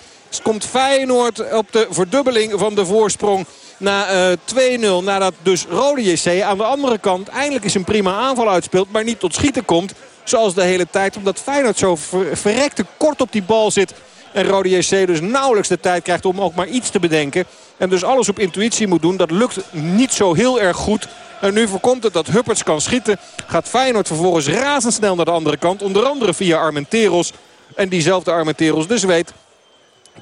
Komt Feyenoord op de verdubbeling van de voorsprong na uh, eh, 2-0. Nadat dus Rode JC aan de andere kant eindelijk eens een prima aanval uitspeelt. Maar niet tot schieten komt. Zoals de hele tijd. Omdat Feyenoord zo ver verrekte kort op die bal zit. En Rode JC dus nauwelijks de tijd krijgt om ook maar iets te bedenken. En dus alles op intuïtie moet doen. Dat lukt niet zo heel erg goed. En nu voorkomt het dat Hupperts kan schieten. Gaat Feyenoord vervolgens razendsnel naar de andere kant. Onder andere via Armenteros. En diezelfde Armenteros dus weet...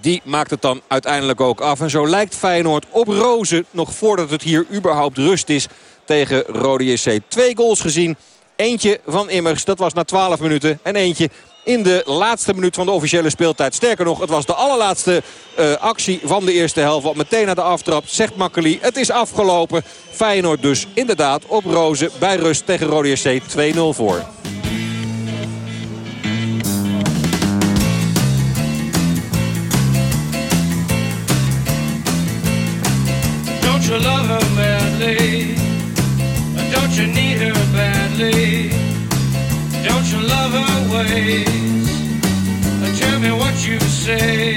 Die maakt het dan uiteindelijk ook af. En zo lijkt Feyenoord op rozen nog voordat het hier überhaupt rust is tegen Rode JC. Twee goals gezien. Eentje van Immers, dat was na 12 minuten. En eentje in de laatste minuut van de officiële speeltijd. Sterker nog, het was de allerlaatste uh, actie van de eerste helft. Want meteen na de aftrap zegt Makkeli, het is afgelopen. Feyenoord dus inderdaad op rozen bij rust tegen Rode JC 2-0 voor. Love ways? Tell me what you say.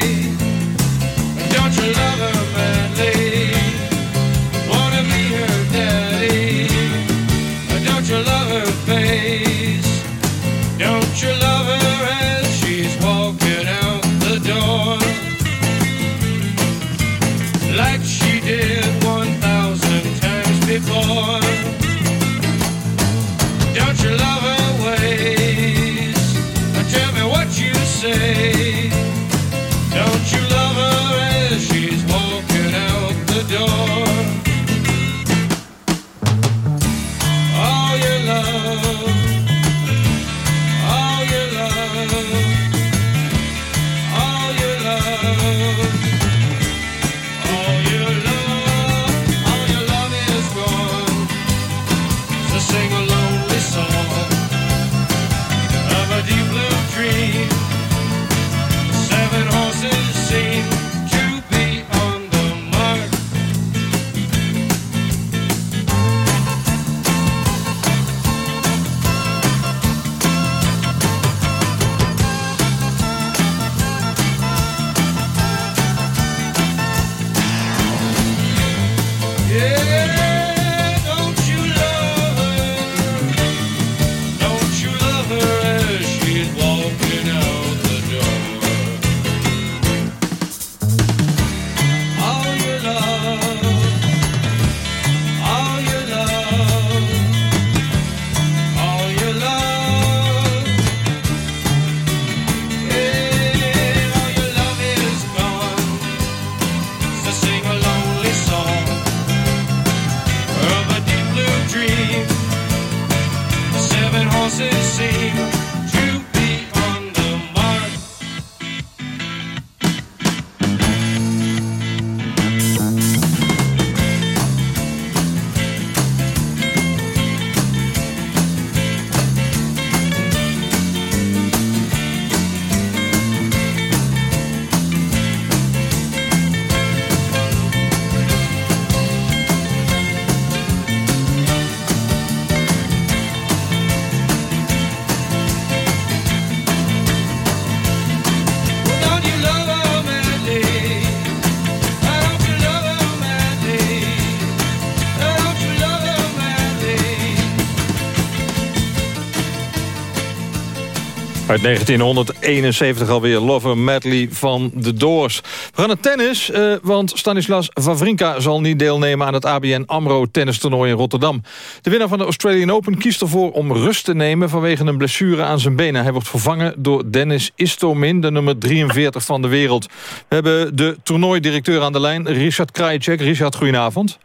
Uit 1971 alweer Lover Medley van de Doors. We gaan naar tennis, uh, want Stanislas Wawrinka zal niet deelnemen... aan het ABN AMRO tennistoernooi in Rotterdam. De winnaar van de Australian Open kiest ervoor om rust te nemen... vanwege een blessure aan zijn benen. Hij wordt vervangen door Dennis Istomin, de nummer 43 van de wereld. We hebben de toernooidirecteur aan de lijn, Richard Krajicek. Richard, goedenavond.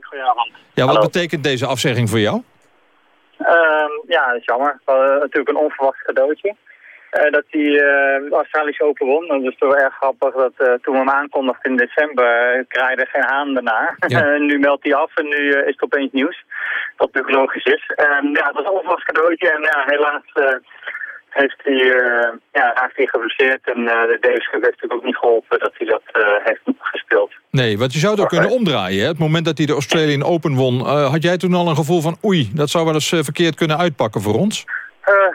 Goedenavond. Ja, wat betekent deze afzegging voor jou? Uh, ja, dat is jammer. Uh, natuurlijk een onverwacht cadeautje. Uh, dat hij uh, Australische Open won. Dat is toch erg grappig dat uh, toen we hem aankondigden in december kraaide geen haan daarna. Ja. nu meldt hij af en nu is het opeens nieuws. Wat natuurlijk logisch is. Ehm, ja, dat is een onverwacht cadeautje en ja, helaas heeft hij, uh, ja, raakt hij geblesseerd. En uh, de Davis Cup heeft natuurlijk ook niet geholpen dat hij dat uh, heeft gespeeld. Nee, want je zou het ook kunnen omdraaien. Hè? Het moment dat hij de Australian Open won, had jij toen al een gevoel van... oei, dat zou wel eens verkeerd kunnen uitpakken voor ons?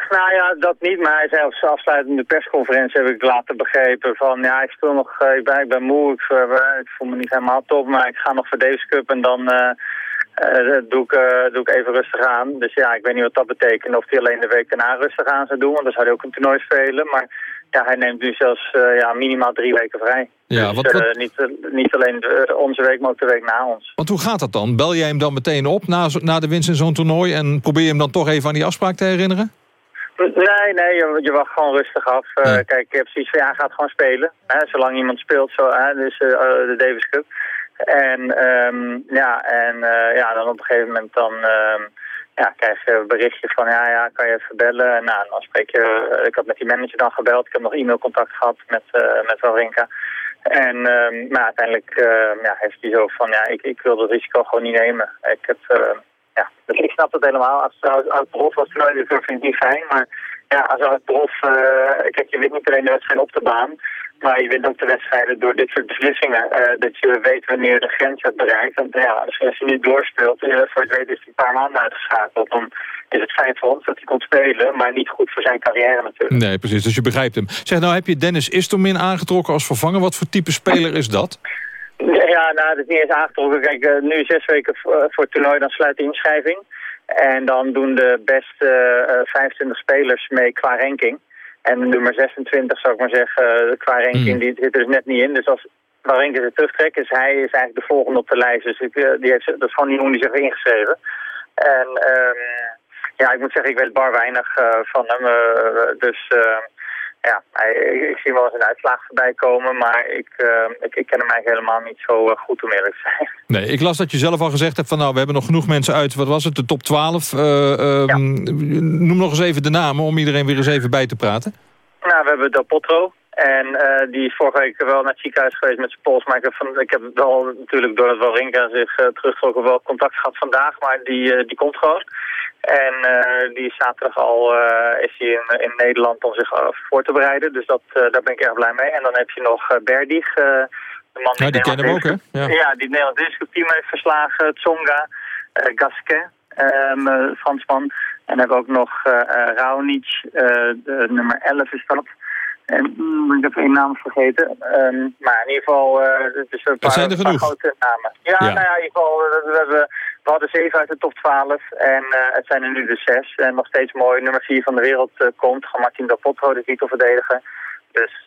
nou ja, dat niet. Maar hij zei op zijn afsluitende persconferentie heb ik later begrepen van... ja, ik speel nog, ik ben, ik ben moe, ik, ik voel me niet helemaal top, maar ik ga nog voor Davis Cup en dan uh, dat doe ik, uh, doe ik even rustig aan. Dus ja, ik weet niet wat dat betekent. Of hij alleen de week daarna rustig aan zou doen. Want dan zou hij ook een toernooi spelen. Maar ja, hij neemt nu zelfs uh, ja, minimaal drie weken vrij. Ja, dus, wat, wat... niet, niet alleen de, onze week, maar ook de week na ons. Want hoe gaat dat dan? Bel jij hem dan meteen op na, na de winst in zo'n toernooi... en probeer je hem dan toch even aan die afspraak te herinneren? Nee, nee, je, je wacht gewoon rustig af. Ja. Kijk, ik heb zoiets van, ja, gaat gewoon spelen. Hè, zolang iemand speelt, zo, hè, dus de Davis Cup. En um, ja, en uh, ja, dan op een gegeven moment dan um, ja, krijg je een berichtje van ja, ja, kan je even bellen. Nou, dan spreek je, uh, ik had met die manager dan gebeld. Ik heb nog e-mailcontact gehad met, uh, met Wawrinka. En um, maar uiteindelijk ja, heeft hij zo van ja, ik, ik wil dat risico gewoon niet nemen. Ik heb, ja, dus ik snap het helemaal. Als het uit prof was, vind ik het niet fijn. Maar ja, als uit prof, kijk, je wint niet alleen de wedstrijd op de baan. Maar je wint ook de wedstrijden door dit soort beslissingen. Uh, dat je weet wanneer de grens hebt bereikt. Want ja, als, je niet doorspeelt, uh, voor het weet is hij een paar maanden uitgeschakeld. Dan is het fijn voor ons dat hij komt spelen, maar niet goed voor zijn carrière natuurlijk. Nee, precies. Dus je begrijpt hem. Zeg, nou heb je Dennis Istomin aangetrokken als vervanger. Wat voor type speler is dat? Ja, nou, dat is niet eens aangetrokken. Kijk, uh, nu zes weken voor het toernooi, dan sluit de inschrijving. En dan doen de beste 25 spelers mee qua ranking. En nummer 26, zou ik maar zeggen, eh, qua ranking, mm. die zit er dus net niet in. Dus als Warinka ze terugtrekt, is hij is eigenlijk de volgende op de lijst. Dus ik, eh, die heeft, dat is gewoon die jongen die zich heeft ingeschreven. En um, ja, ik moet zeggen, ik weet bar weinig uh, van hem. Uh, dus uh, ja, ik, ik, zie wel eens een uitslag voorbij komen, maar ik, ik, ik, ken hem eigenlijk helemaal niet zo goed om eerlijk te zijn. Nee, ik las dat je zelf al gezegd hebt van nou, we hebben nog genoeg mensen uit, wat was het, de top 12. Ehm, noem nog eens even de namen om iedereen weer eens even bij te praten. Nou, we hebben Del Potro, en die is vorige week wel naar het ziekenhuis geweest met zijn pols. Maar ik heb, van, ik heb wel natuurlijk doordat Wawrinka zich terugtrok wel contact gehad vandaag. Maar die, die komt gewoon. En die zaterdag al is hij in, in Nederland om zich voor te bereiden. Dus dat, daar ben ik erg blij mee. En dan heb je nog Berdig. de man die, ja, die kennen we ook, hè? Ja, ja die het Nederlands team heeft verslagen. Tsonga, Gasquet, um, Fransman. En dan heb ik ook nog Raonic, nummer 11 is dat. En, mm, ik heb één naam vergeten. Um, maar in ieder geval, uh, het is een paar, zijn er genoeg. grote namen. Ja, Nou ja, in ieder geval, we, hebben, we hadden zeven uit de top 12 en uh, het zijn er nu de zes. En nog steeds mooi, nummer vier van de wereld uh, komt. Gewoon Martin Potro, de titelverdediger. Dus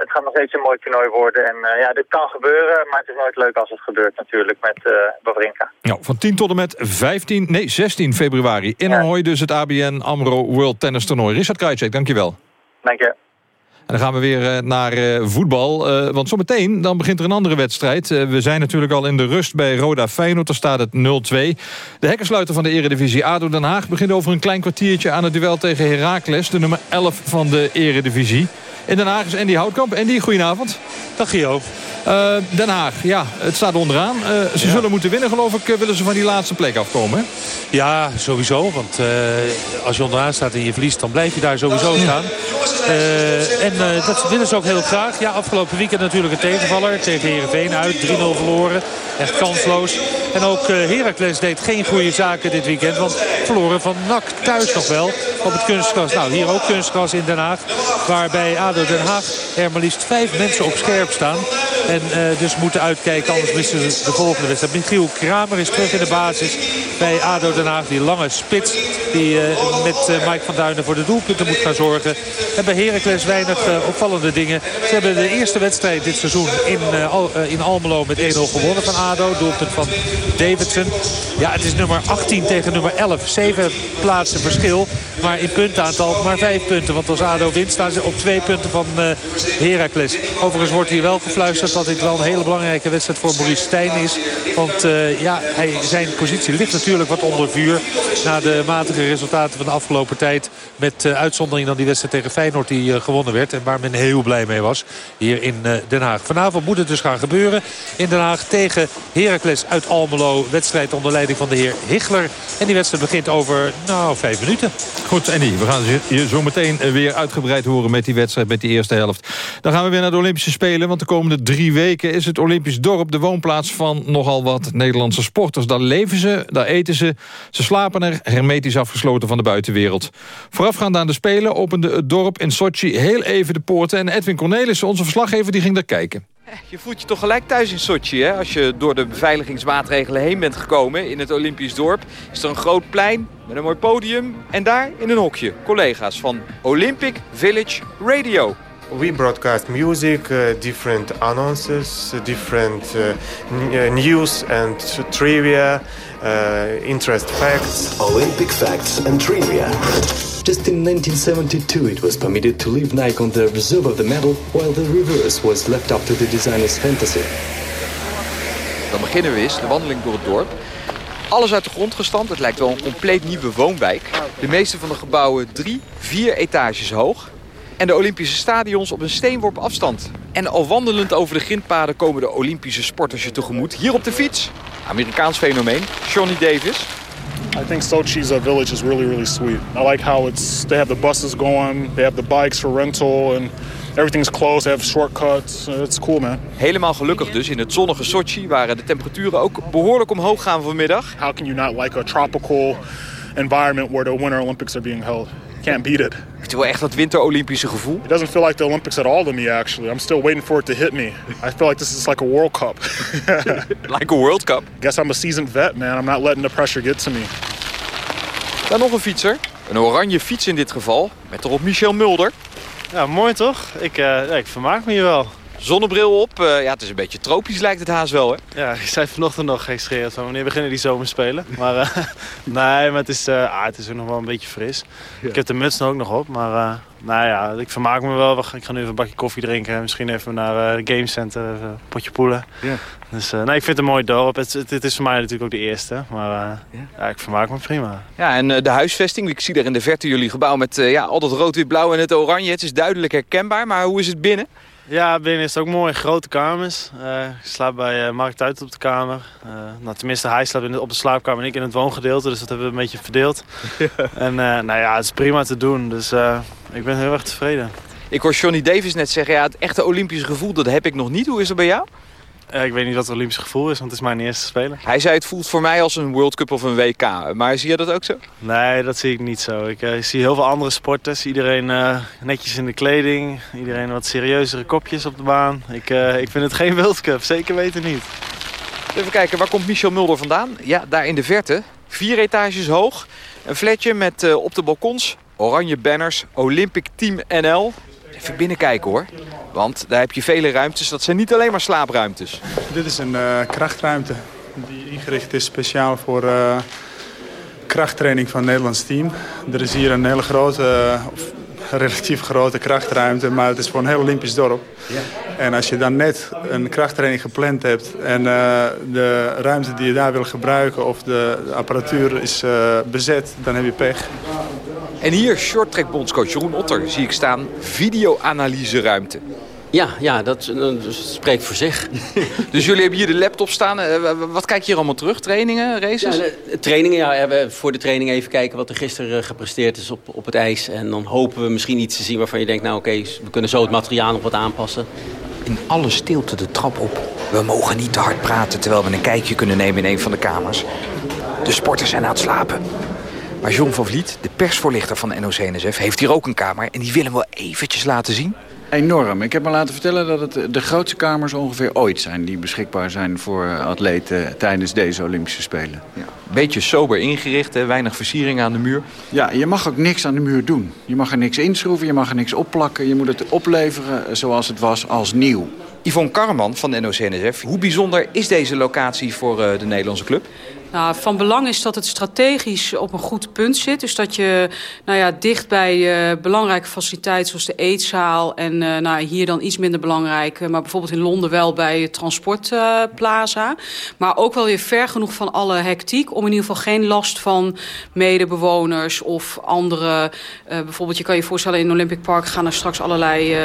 het gaat nog steeds een mooi toernooi worden. En ja, dit kan gebeuren, maar het is nooit leuk als het gebeurt natuurlijk met uh, Bavrinka. Ja, van 10 tot en met 15, nee 16 februari in ja. Ahoy dus het ABN AMRO World Tennis Toernooi. Richard Krajcek, dankjewel. Dank je. Dan gaan we weer eh, naar eh, voetbal. Uh, want zometeen dan begint er een andere wedstrijd. we zijn natuurlijk al in de rust bij Roda Feyenoord. Daar staat het 0-2. De hekkensluiter van de eredivisie ADO Den Haag... begint over een klein kwartiertje aan het duel tegen Heracles. De nummer 11 van de eredivisie. In Den Haag is Andy Houtkamp. Andy, goedenavond. Dag Gio. Uh, Den Haag, ja, het staat onderaan. Uh, ze zullen moeten winnen, geloof ik, willen ze van die laatste plek afkomen. Hè? Ja, sowieso. Want uh, als je onderaan staat en je verliest, dan blijf je daar sowieso staan. en dat willen ze ook heel graag. Ja, afgelopen weekend natuurlijk een tegenvaller. Tegen Heerenveen uit, 3-0 verloren. Echt kansloos. En ook Heracles deed geen goede zaken dit weekend. Want verloren van NAC thuis nog wel op het kunstgras. Nou, hier ook kunstgras in Den Haag. Waarbij ADO Den Haag er maar liefst vijf mensen op scherp staan. En uh, dus moeten uitkijken, anders missen ze de volgende wedstrijd. Michiel Kramer is terug in de basis bij ADO Den Haag. Die lange spits die uh, met uh, Mike van Duinen voor de doelpunten moet gaan zorgen. En bij Heracles weinig opvallende dingen. Ze hebben de eerste wedstrijd dit seizoen in, in Almelo met 1-0 gewonnen van ADO. Doelpunt van Davidson. Ja, het is nummer 18 tegen nummer 11. Zeven plaatsen verschil. Maar in puntaantal maar vijf punten. Want als ADO wint staan ze op twee punten van Heracles. Overigens wordt hier wel gefluisterd dat dit wel een hele belangrijke wedstrijd voor Maurice Stijn is. Want uh, ja, zijn positie ligt natuurlijk wat onder vuur. Na de matige resultaten van de afgelopen tijd. Met uh, uitzondering dan die wedstrijd tegen Feyenoord die uh, gewonnen werd. En waar men heel blij mee was hier in Den Haag. Vanavond moet het dus gaan gebeuren in Den Haag tegen Heracles uit Almelo. Wedstrijd onder leiding van de heer Hichler. En die wedstrijd begint over nou, vijf minuten. Goed, Andy, we gaan je zo meteen weer uitgebreid horen met die wedstrijd, met die eerste helft. Dan gaan we weer naar de Olympische Spelen, want de komende drie weken is het Olympisch dorp de woonplaats van nogal wat Nederlandse sporters. Daar leven ze, daar eten ze, ze slapen er hermetisch afgesloten van de buitenwereld. Voorafgaand aan de Spelen opende het dorp in Sochi heel even de poorten... en Edwin Cornelissen, onze verslaggever, die ging daar kijken. Je voelt je toch gelijk thuis in Sochi, hè? Als je door de beveiligingsmaatregelen heen bent gekomen in het Olympisch dorp... is er een groot plein met een mooi podium en daar in een hokje collega's van Olympic Village Radio. We broadcast music, uh, different announcers, different uh, uh, news and trivia, uh, interest facts. Olympic facts and trivia. Just in 1972 it was permitted to leave Nike on the reserve of the medal, while the reverse was left up to the designer's fantasy. Dan beginnen we eens de wandeling door het dorp. Alles uit de grond gestampt. Het lijkt wel een compleet nieuwe woonwijk. De meeste van de gebouwen drie, vier etages hoog en de Olympische stadions op een steenworp afstand. En al wandelend over de grindpaden komen de Olympische sporters je tegemoet. Hier op de fiets, Amerikaans fenomeen, Johnny Davis. I think Sochi's uh, village is really, really sweet. I like how it's they have the buses going, they have the bikes for rental and everything's close, they have shortcuts. Uh, it's cool, man. Helemaal gelukkig dus in het zonnige Sochi, waar de temperaturen ook behoorlijk omhoog gaan vanmiddag. How can you not like a tropical environment where the Winter Olympics are being held? Can't beat it. Heeft u wel echt dat winter-Olympische gevoel? It doesn't feel like the Olympics at all to me, actually. I'm still waiting for it to hit me. I feel like this is like a World Cup. like a World Cup? Guess I'm a seasoned vet, man. I'm not letting the pressure get to me. Dan nog een fietser. Een oranje fiets in dit geval. Met erop Michel Mulder. Ja, mooi toch? Ik, uh, ik vermaak me hier wel. Zonnebril op. Uh, ja, het is een beetje tropisch lijkt het haast wel, hè? Ja, ik zei vanochtend nog geïnspireerd van wanneer beginnen die zomerspelen. Maar uh, nee, maar het is, uh, ah, het is ook nog wel een beetje fris. Ja. Ik heb de muts nog ook nog op, maar Nou ja, ik vermaak me wel. Ik ga nu even een bakje koffie drinken. Misschien even naar de gamecenter, even een potje poelen. Ja. Dus nee, ik vind het een mooi dorp. Het, het, is voor mij natuurlijk ook de eerste. Maar ja. ja. ik vermaak me prima. Ja, en de huisvesting. Ik zie daar in de verte jullie gebouw met ja, al dat rood, wit, blauw en het oranje. Het is duidelijk herkenbaar. Maar hoe is het binnen? Ja, binnen is het ook mooi. Grote kamers. Uh, ik slaap bij uh, Mark Tuit op de kamer. Uh, nou, tenminste, hij slaapt in op de slaapkamer en ik in het woongedeelte. Dus dat hebben we een beetje verdeeld. En nou ja, het is prima te doen. Dus ik ben heel erg tevreden. Ik hoor Johnny Davis net zeggen, ja, het echte Olympische gevoel, dat heb ik nog niet. Hoe is dat bij jou? Uh, ik weet niet wat het Olympisch gevoel is, want het is mijn eerste Spelen. Hij zei het voelt voor mij als een World Cup of een WK. Maar zie je dat ook zo? Nee, dat zie ik niet zo. Ik uh, zie heel veel andere sporters. Iedereen uh, netjes in de kleding. Iedereen wat serieuzere kopjes op de baan. Ik, ik vind het geen World Cup, zeker weten niet. Even kijken, waar komt Michel Mulder vandaan? Ja, daar in de verte. Vier etages hoog. Een flatje met op de balkons oranje banners. Olympic Team NL. Even binnenkijken hoor. Want daar heb je vele ruimtes. Dat zijn niet alleen maar slaapruimtes. Dit is een uh, krachtruimte die ingericht is speciaal voor uh, krachttraining van het Nederlands team. Er is hier een hele grote, relatief grote krachtruimte, maar het is voor een heel Olympisch dorp. Ja. En als je dan net een krachttraining gepland hebt en uh, de ruimte die je daar wil gebruiken of de, de apparatuur is uh, bezet, dan heb je pech. En hier shorttrack bondscoach Jeroen Otter zie ik staan, video-analyseruimte. Ja, ja dat, dat, spreekt voor zich. dus jullie hebben hier de laptop staan. Eh, wat kijk je hier allemaal terug? Trainingen, races? Ja, de, trainingen, ja. We voor de training even kijken wat er gisteren gepresteerd is op, op het ijs. En dan hopen we misschien iets te zien waarvan je denkt... nou oké, we kunnen zo het materiaal nog wat aanpassen. In alle stilte de trap op. We mogen niet te hard praten terwijl we een kijkje kunnen nemen in een van de kamers. De sporters zijn aan het slapen. Maar John van Vliet, de persvoorlichter van de NOC-NSF, heeft hier ook een kamer. En die willen we eventjes laten zien. Enorm. Ik heb me laten vertellen dat het de grootste kamers ongeveer ooit zijn... die beschikbaar zijn voor atleten tijdens deze Olympische Spelen. Ja. Beetje sober ingericht, hè? weinig versiering aan de muur. Ja, je mag ook niks aan de muur doen. Je mag er niks inschroeven, je mag er niks opplakken. Je moet het opleveren zoals het was als nieuw. Yvonne Karman van de NOC-NSF. Hoe bijzonder is deze locatie voor eh, de Nederlandse club? Nou, van belang is dat het strategisch op een goed punt zit. Dus dat je nou ja, dicht bij uh, belangrijke faciliteiten zoals de eetzaal... en uh, nou, hier dan iets minder belangrijk, maar bijvoorbeeld in Londen wel bij Transportplaza. Uh, maar ook wel weer ver genoeg van alle hectiek... om in ieder geval geen last van medebewoners of andere... bijvoorbeeld, je kan je voorstellen in Olympic Park gaan er straks allerlei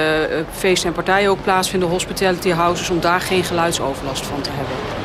feesten en partijen ook plaatsvinden... hospitality houses, om daar geen geluidsoverlast van te hebben.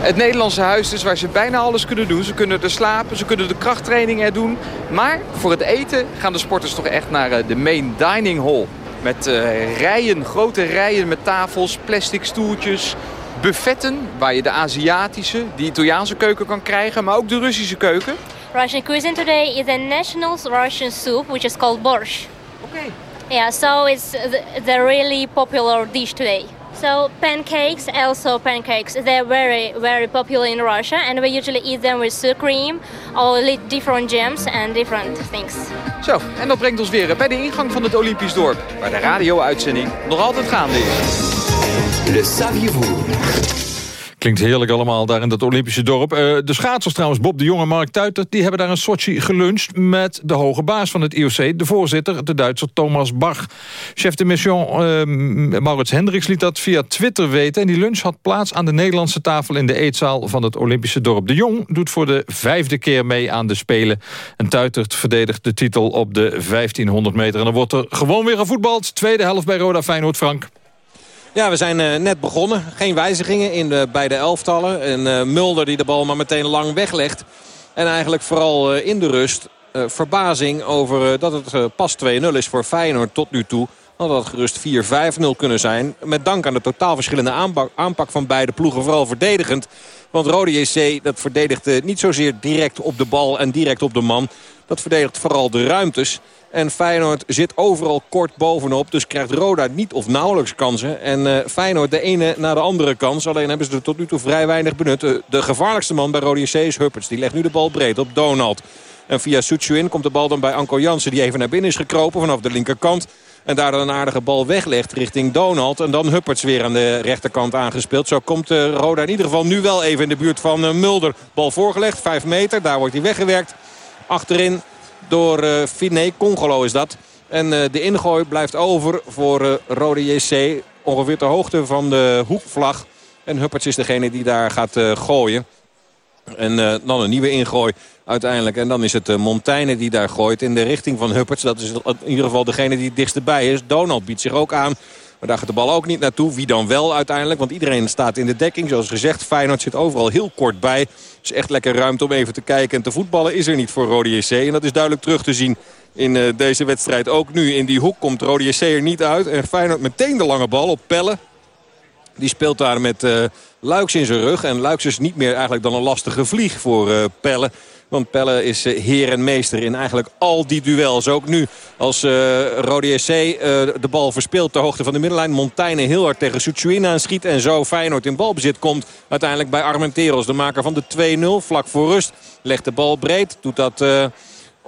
Het Nederlandse huis dus waar ze bijna alles kunnen doen. Ze kunnen er slapen, ze kunnen de krachttrainingen doen. Maar voor het eten gaan de sporters toch echt naar eh, de main dining hall. Met uh, rijen, grote rijen met tafels, plastic stoeltjes, buffetten... waar je de Aziatische, de Italiaanse keuken kan krijgen, maar ook de Russische keuken. Russian cuisine today is a national Russian soup, which is called borscht. Okay. Yeah, so it's the, the really popular dish today. So pancakes, also pancakes, they're very, very popular in Russia and we usually eat them with sour cream or different jams and different things. Zo, en dat brengt ons weer bij de ingang van het Olympisch dorp, waar de radio-uitzending nog altijd gaande is. Le saviez-vous? Klinkt heerlijk allemaal daar in dat Olympische dorp. Uh, de schaatsers trouwens, Bob de Jong en Mark Tuiter... die hebben daar een Sochi geluncht met de hoge baas van het IOC... de voorzitter, de Duitser Thomas Bach. Chef de mission uh, Maurits Hendricks liet dat via Twitter weten... en die lunch had plaats aan de Nederlandse tafel... in de eetzaal van het Olympische dorp. De Jong doet voor de vijfde keer mee aan de Spelen. En Tuitert verdedigt de titel op de 1500 meter. En dan wordt er gewoon weer gevoetbald. Tweede helft bij Roda Feyenoord, Frank. Ja, we zijn uh, net begonnen. Geen wijzigingen in de beide elftallen. En uh, Mulder die de bal maar meteen lang weglegt. En eigenlijk vooral uh, in de rust verbazing over dat het pas 2-0 is voor Feyenoord tot nu toe. Had dat gerust 4-5-0 kunnen zijn. Met dank aan de totaal verschillende aanpak, aanpak van beide ploegen. Vooral verdedigend. Want Rode JC dat verdedigde niet zozeer direct op de bal en direct op de man. Dat verdedigt vooral de ruimtes. En Feyenoord zit overal kort bovenop. Dus krijgt Roda niet of nauwelijks kansen. En uh, Feyenoord de ene na de andere kans. Alleen hebben ze er tot nu toe vrij weinig benut. De, gevaarlijkste man bij Rode JC is Hupperts. Die legt nu de bal breed op Donald. En via Suchuin komt de bal dan bij Anko Jansen. Die even naar binnen is gekropen vanaf de linkerkant. En daar dan een aardige bal weglegt richting Donald. En dan Hupperts weer aan de rechterkant aangespeeld. Zo komt uh, Roda in ieder geval nu wel even in de buurt van Mulder. Bal voorgelegd, 5 meter. Daar wordt hij weggewerkt. Achterin door uh, Finé, Congolo is dat. En de ingooi blijft over voor Rode JC. Ongeveer ter hoogte van de hoekvlag. En Hupperts is degene die daar gaat gooien. En dan een nieuwe ingooi uiteindelijk. En dan is het Montaigne die daar gooit in de richting van Hupperts. Dat is in ieder geval degene die het dichtst bij is. Donald biedt zich ook aan. Maar daar gaat de bal ook niet naartoe. Wie dan wel uiteindelijk? Want iedereen staat in de dekking. Zoals gezegd, Feyenoord zit overal heel kort bij. Dus echt lekker ruimte om even te kijken en te voetballen is er niet voor Rode JC. En dat is duidelijk terug te zien in uh, deze wedstrijd. Ook nu in die hoek komt Rode JC er niet uit. En Feyenoord meteen de lange bal op Pelle. Die speelt daar met uh, Luiks in zijn rug. En Luiks is niet meer eigenlijk dan een lastige vlieg voor uh, Pelle. Want Pelle is eh, heer en meester in eigenlijk al die duels. Ook nu als uh, Rode uh, de bal verspeelt ter hoogte van de middenlijn. Montaigne heel hard tegen Suchuina aanschiet. En zo Feyenoord in balbezit komt. Uiteindelijk bij Armenteros, de maker van de 2-0. Vlak voor rust legt de bal breed. Doet dat...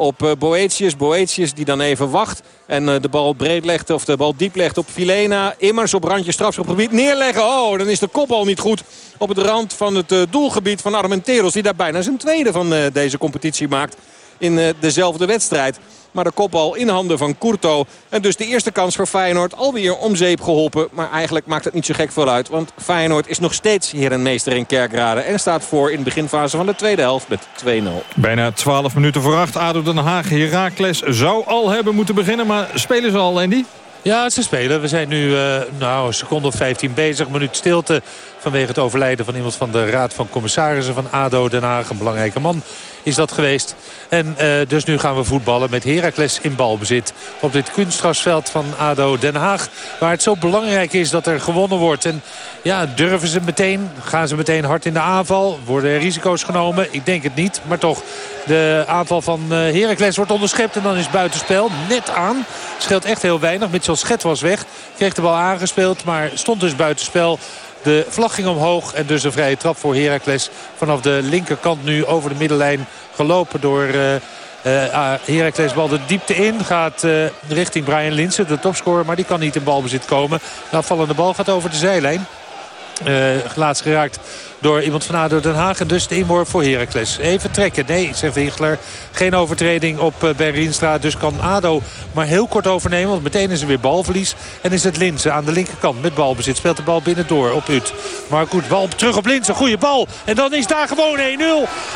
op uh, Boetius. Boetius die dan even wacht. En uh, de bal breed legt of de bal diep legt op Filena. Immers op randje strafschopgebied neerleggen. Oh, dan is de kop al niet goed op het rand van het uh, doelgebied van Armenteros. Die daar bijna zijn tweede van deze competitie maakt in dezelfde wedstrijd. Maar de kopbal in handen van Courto. En dus de eerste kans voor Feyenoord alweer om zeep geholpen. Maar eigenlijk maakt het niet zo gek veel uit. Want Feyenoord is nog steeds heer en meester in Kerkrade. En staat voor in de beginfase van de tweede helft met 2-0. Bijna 12 minuten voor acht. ADO Den Haag, Heracles zou al hebben moeten beginnen. Maar spelen ze al, Andy? Ja, ze spelen. We zijn nu uh, nou, een seconde of 15 bezig. Een minuut stilte vanwege het overlijden van iemand van de Raad van Commissarissen van ADO Den Haag. Een belangrijke man is dat geweest. En uh, dus nu gaan we voetballen met Heracles in balbezit. Op dit kunstgrasveld van ADO Den Haag. Waar het zo belangrijk is dat er gewonnen wordt. En ja, durven ze meteen? Gaan ze meteen hard in de aanval? Worden er risico's genomen? Ik denk het niet. Maar toch, de aanval van uh, Heracles wordt onderschept. En dan is buitenspel. Net aan. Scheelt echt heel weinig. Mitchell Schet was weg. Kreeg de bal aangespeeld. Maar stond dus buitenspel. De vlag ging omhoog en dus een vrije trap voor Heracles. Vanaf de linkerkant nu over de middenlijn gelopen door... Uh, Heracles bal de diepte in. Gaat uh, richting Brian Linsen, de topscorer. Maar die kan niet in balbezit komen. De afvallende bal gaat over de zijlijn. Uh, geraakt door iemand van ADO Den Haag. En dus de inworp voor Heracles. Even trekken. Nee, zegt Winkler. Geen overtreding op uh, Ben. Dus kan ADO maar heel kort overnemen. Want meteen is er weer balverlies. En is het Linsen aan de linkerkant met balbezit. Speelt de bal binnen door op Ut. Maar goed, bal terug op Linsen. Goede bal. En dan is daar gewoon 1-0.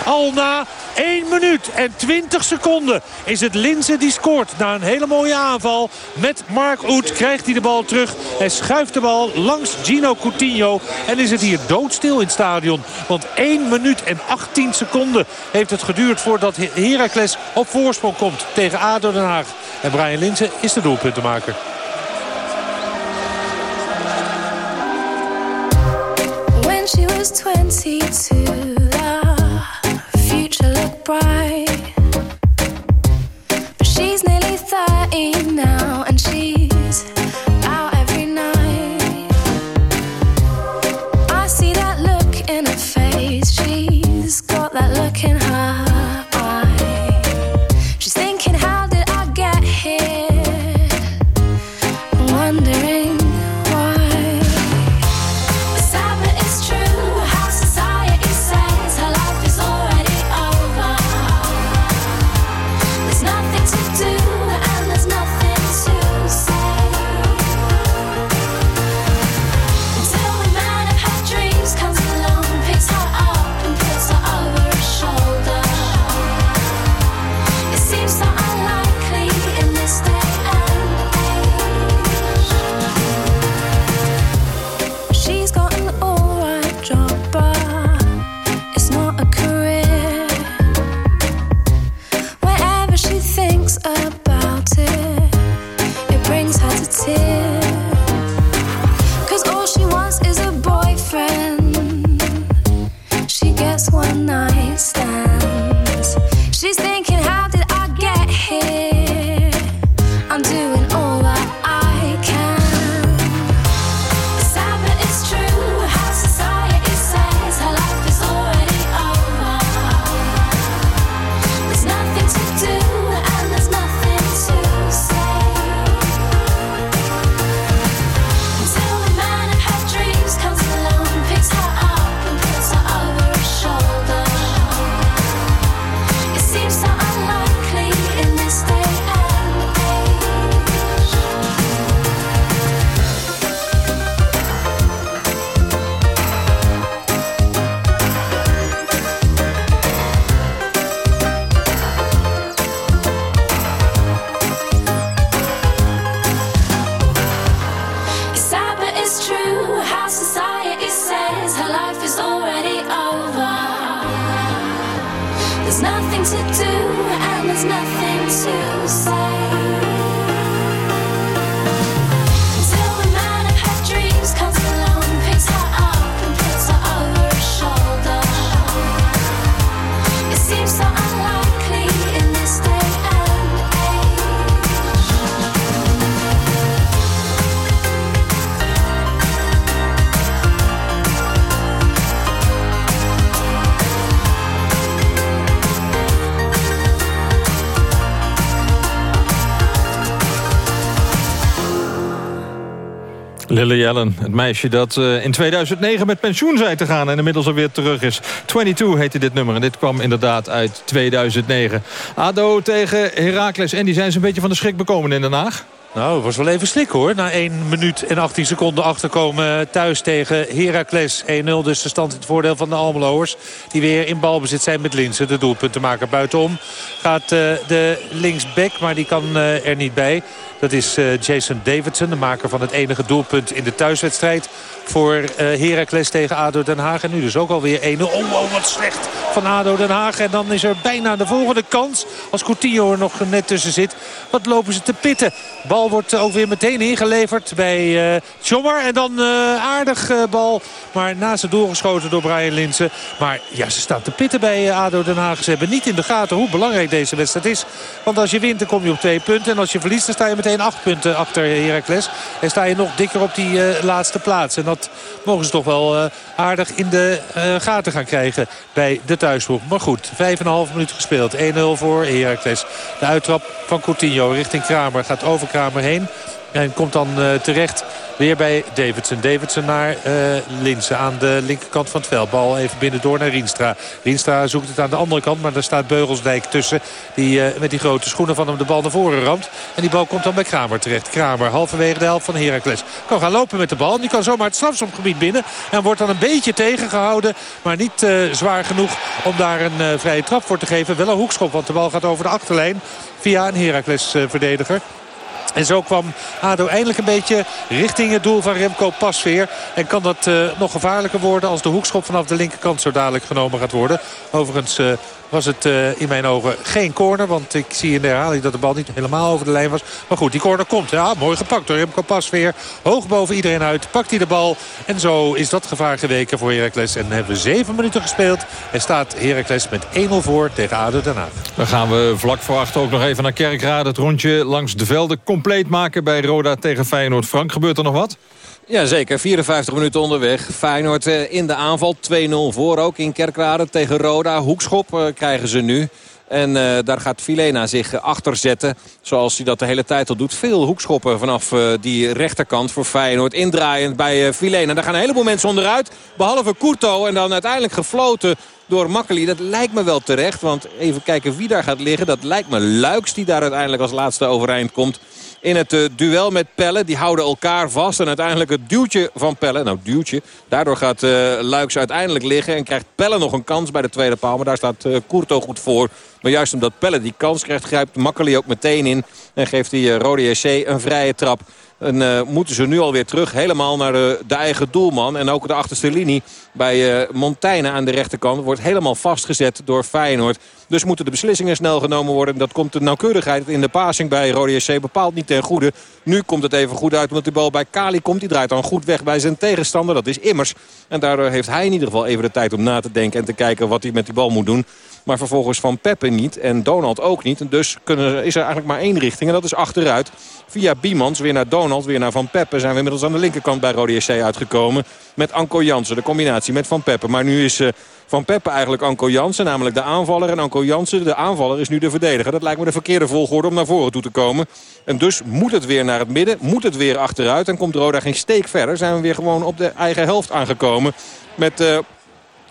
Al na 1 minuut en 20 seconden is het Linsen die scoort. Na een hele mooie aanval met Mark Oet krijgt hij de bal terug. Hij schuift de bal langs Gino Coutinho. En is het hier doodstil in het stadion. Want 1 minuut en 18 seconden heeft het geduurd voordat Heracles op voorsprong komt tegen ADO Den Haag. En Brian Linsen is de doelpuntenmaker. When she was 22, the future looked bright. Lily Allen, het meisje dat eh, in 2009 met pensioen zei te gaan... en inmiddels alweer terug is. 22 heette dit nummer en dit kwam inderdaad uit 2009. ADO tegen Heracles en die zijn ze een beetje van de schrik bekomen in Den Haag. Nou, het was wel even slik hoor. Na 1 minuut en 18 seconden achterkomen thuis tegen Heracles. 1-0 dus de stand in het voordeel van de Almeloers. Die weer in balbezit zijn met Linsen. De doelpuntenmaker buitenom. Gaat uh, de linksback, maar die kan uh, er niet bij. Dat is uh, Jason Davidson, de maker van het enige doelpunt in de thuiswedstrijd. Voor Heracles tegen ADO Den Haag. En nu dus ook alweer 1-0. Oh, oh, wat slecht van ADO Den Haag. En dan is er bijna de volgende kans. Als Coutinho er nog net tussen zit. Wat lopen ze te pitten. Bal wordt ook weer meteen ingeleverd bij uh, Tjommer. En dan uh, aardig bal. Maar naast het doel geschoten door Brian Linsen. Maar ja, ze staan te pitten bij ADO Den Haag. Ze hebben niet in de gaten hoe belangrijk deze wedstrijd is. Want als je wint dan kom je op twee punten. En als je verliest dan sta je meteen acht punten achter Heracles. En sta je nog dikker op die laatste plaats. En dat mogen ze toch wel aardig in de gaten gaan krijgen bij de thuisploeg. Maar goed, 5,5 minuten gespeeld. 1-0 voor Heracles. De uittrap van Coutinho richting Kramer. Gaat over Kramer heen. En komt dan uh, terecht weer bij Davidson. Davidson naar uh, Linsen aan de linkerkant van het veld. Bal even binnendoor naar Rienstra. Rienstra zoekt het aan de andere kant. Maar daar staat Beugelsdijk tussen. Die uh, met die grote schoenen van hem de bal naar voren ramt. En die bal komt dan bij Kramer terecht. Kramer halverwege de helft van Heracles. Kan gaan lopen met de bal. Die kan zomaar het strafschopgebied binnen. En wordt dan een beetje tegengehouden. Maar niet zwaar genoeg om daar een vrije trap voor te geven. Wel een hoekschop. Want de bal gaat over de achterlijn. Via een Heracles verdediger. En zo kwam ADO eindelijk een beetje richting het doel van Remco Pasveer. En kan dat uh, nog gevaarlijker worden als de hoekschop vanaf de linkerkant zo dadelijk genomen gaat worden. Overigens uh, was het uh, in mijn ogen geen corner. Want ik zie in de herhaling dat de bal niet helemaal over de lijn was. Maar goed, die corner komt. Ja, mooi gepakt door Remco Pasveer. Hoog boven iedereen uit. Pakt hij de bal. En zo is dat gevaar geweken voor Heracles. En hebben we zeven minuten gespeeld. En staat Heracles met 1-0 voor tegen ADO Haag. Dan gaan we vlak voor achter ook nog even naar Kerkrade. Het rondje langs de velden compleet maken bij Roda tegen Feyenoord. Frank, gebeurt er nog wat? Ja, zeker. 54 minuten onderweg. Feyenoord in de aanval. 2-0 voor ook in Kerkrade tegen Roda. Hoekschop uh, krijgen ze nu. En uh, daar gaat Filena zich achter zetten. Zoals hij dat de hele tijd al doet. Veel hoekschoppen vanaf die rechterkant voor Feyenoord. Indraaiend bij uh, Filena. Daar gaan een heleboel mensen onderuit. Behalve Courto. En dan uiteindelijk gefloten door Makkeli. Dat lijkt me wel terecht. Want even kijken wie daar gaat liggen. Dat lijkt me Luiks die daar uiteindelijk als laatste overeind komt in het uh, duel met Pelle. Die houden elkaar vast. En uiteindelijk het duwtje van Pelle. Nou, duwtje. Daardoor gaat uh, Luiks uiteindelijk liggen. En krijgt Pelle nog een kans bij de tweede paal. Maar daar staat uh, Courto goed voor. Maar juist omdat Pelle die kans krijgt, grijpt Makkeli ook meteen in. En geeft uh, Rode SC een vrije trap. En uh, moeten ze nu alweer terug helemaal naar de, de, eigen doelman. En ook de achterste linie bij uh, Montaigne aan de rechterkant wordt helemaal vastgezet door Feyenoord. Dus moeten de beslissingen snel genomen worden. Dat komt de nauwkeurigheid in de passing bij Rode SC bepaald niet ten goede. Nu komt het even goed uit omdat de bal bij Kali komt. Die draait dan goed weg bij zijn tegenstander. Dat is Immers. En daardoor heeft hij in ieder geval even de tijd om na te denken en te kijken wat hij met die bal moet doen. Maar vervolgens Van Peppe niet en Donald ook niet. En dus kunnen, is er eigenlijk maar één richting en dat is achteruit. Via Biemans weer naar Donald, weer naar Van Peppe. Zijn we inmiddels aan de linkerkant bij Rode SC uitgekomen. Met Anko Jansen, de combinatie met Van Peppe. Maar nu is uh, Van Peppe eigenlijk Anko Jansen, namelijk de aanvaller. En Anko Jansen, de aanvaller, is nu de verdediger. Dat lijkt me de verkeerde volgorde om naar voren toe te komen. En dus moet het weer naar het midden, moet het weer achteruit. En komt Roda geen steek verder. Zijn we weer gewoon op de eigen helft aangekomen. Met... Uh,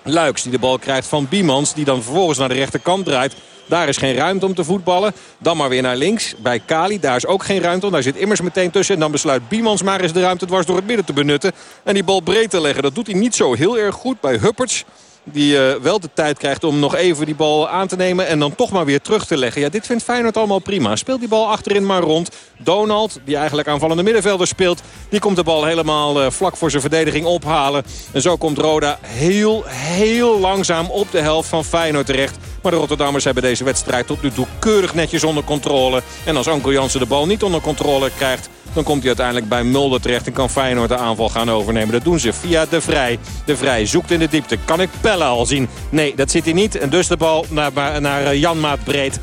Luiks die de bal krijgt van Biemans. Die dan vervolgens naar de rechterkant draait. Daar is geen ruimte om te voetballen. Dan maar weer naar links bij Kali. Daar is ook geen ruimte om. Daar zit immers meteen tussen. En dan besluit Biemans maar eens de ruimte dwars door het midden te benutten. En die bal breed te leggen. Dat doet hij niet zo heel erg goed bij Hupperts. Die uh, wel de tijd krijgt om nog even die bal aan te nemen. En dan toch maar weer terug te leggen. Ja, dit vindt Feyenoord allemaal prima. Speelt die bal achterin maar rond. Donald, die eigenlijk aanvallende middenvelder speelt. Die komt de bal helemaal uh, vlak voor zijn verdediging ophalen. En zo komt Roda heel, heel langzaam op de helft van Feyenoord terecht. Maar de Rotterdammers hebben deze wedstrijd tot nu toe keurig netjes onder controle. En als Anko Jansen de bal niet onder controle krijgt... dan komt hij uiteindelijk bij Mulder terecht en kan Feyenoord de aanval gaan overnemen. Dat doen ze via De Vrij. De Vrij zoekt in de diepte. Kan ik Pelle al zien? Nee, dat zit hij niet. En dus de bal naar, naar eh, Janmaat breed.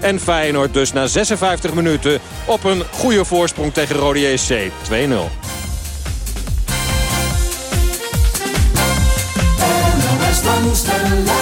En Feyenoord dus na 56 minuten op een goede voorsprong tegen Rode JC. 2-0. langs de lijn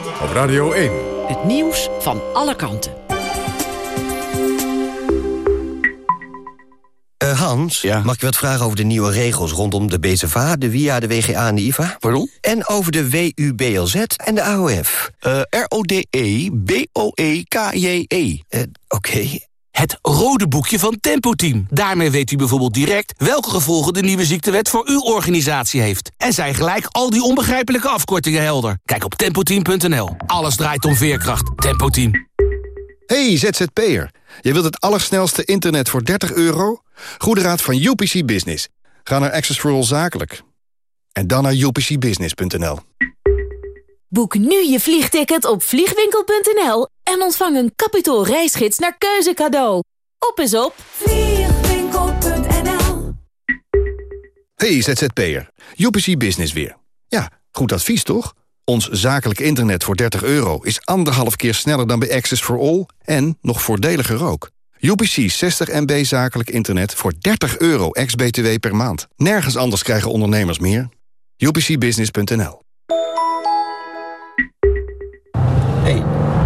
Op Radio 1. Het nieuws van alle kanten. Uh, Hans, mag ik wat vragen over de nieuwe regels rondom de BZVA, de WIA, de WGA en de IVA? Pardon? En over de WUBLZ en de AOF. Uh, R-O-D-E-B-O-E-K-J-E. Uh, Oké. Het rode boekje van Tempo Team. Daarmee weet u bijvoorbeeld direct welke gevolgen de nieuwe ziektewet voor uw organisatie heeft. En zijn gelijk al die onbegrijpelijke afkortingen helder. Kijk op tempoteam.nl. Alles draait om veerkracht. Tempo Team. Hey ZZP'er. Je wilt het allersnelste internet voor 30 euro? Goede raad van UPC Business. Ga naar Access for All Zakelijk. En dan naar upcbusiness.nl. Boek nu je vliegticket op vliegwinkel.nl en ontvang een kapitaal reisgids naar keuze cadeau. Op is op vliegwinkel.nl Hey ZZP'er, UPC Business weer. Ja, goed advies toch? Ons zakelijk internet voor 30 euro is anderhalf keer sneller dan bij Access for All... en nog voordeliger ook. UPC 60 MB zakelijk internet voor 30 euro ex-BTW per maand. Nergens anders krijgen ondernemers meer. UPCbusiness.nl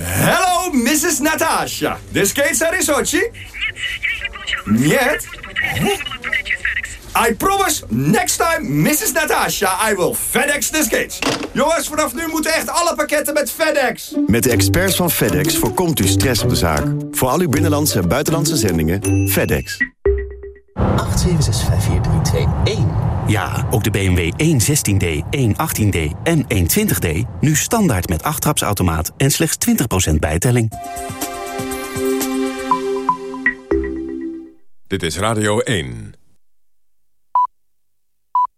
Hello, Mrs. Natasha. The skates are in Sochi? Нет. I promise, next time, Mrs. Natasha, I will FedEx the skates. Jongens, vanaf nu moeten echt alle pakketten met FedEx. Met de experts van FedEx voorkomt u stress op de zaak. Voor al uw binnenlandse en buitenlandse zendingen, FedEx. 8765431. Ja, ook de BMW 116D, 118D en 120D. Nu standaard met 8 trapsautomaat en slechts 20% bijtelling. Dit is Radio 1.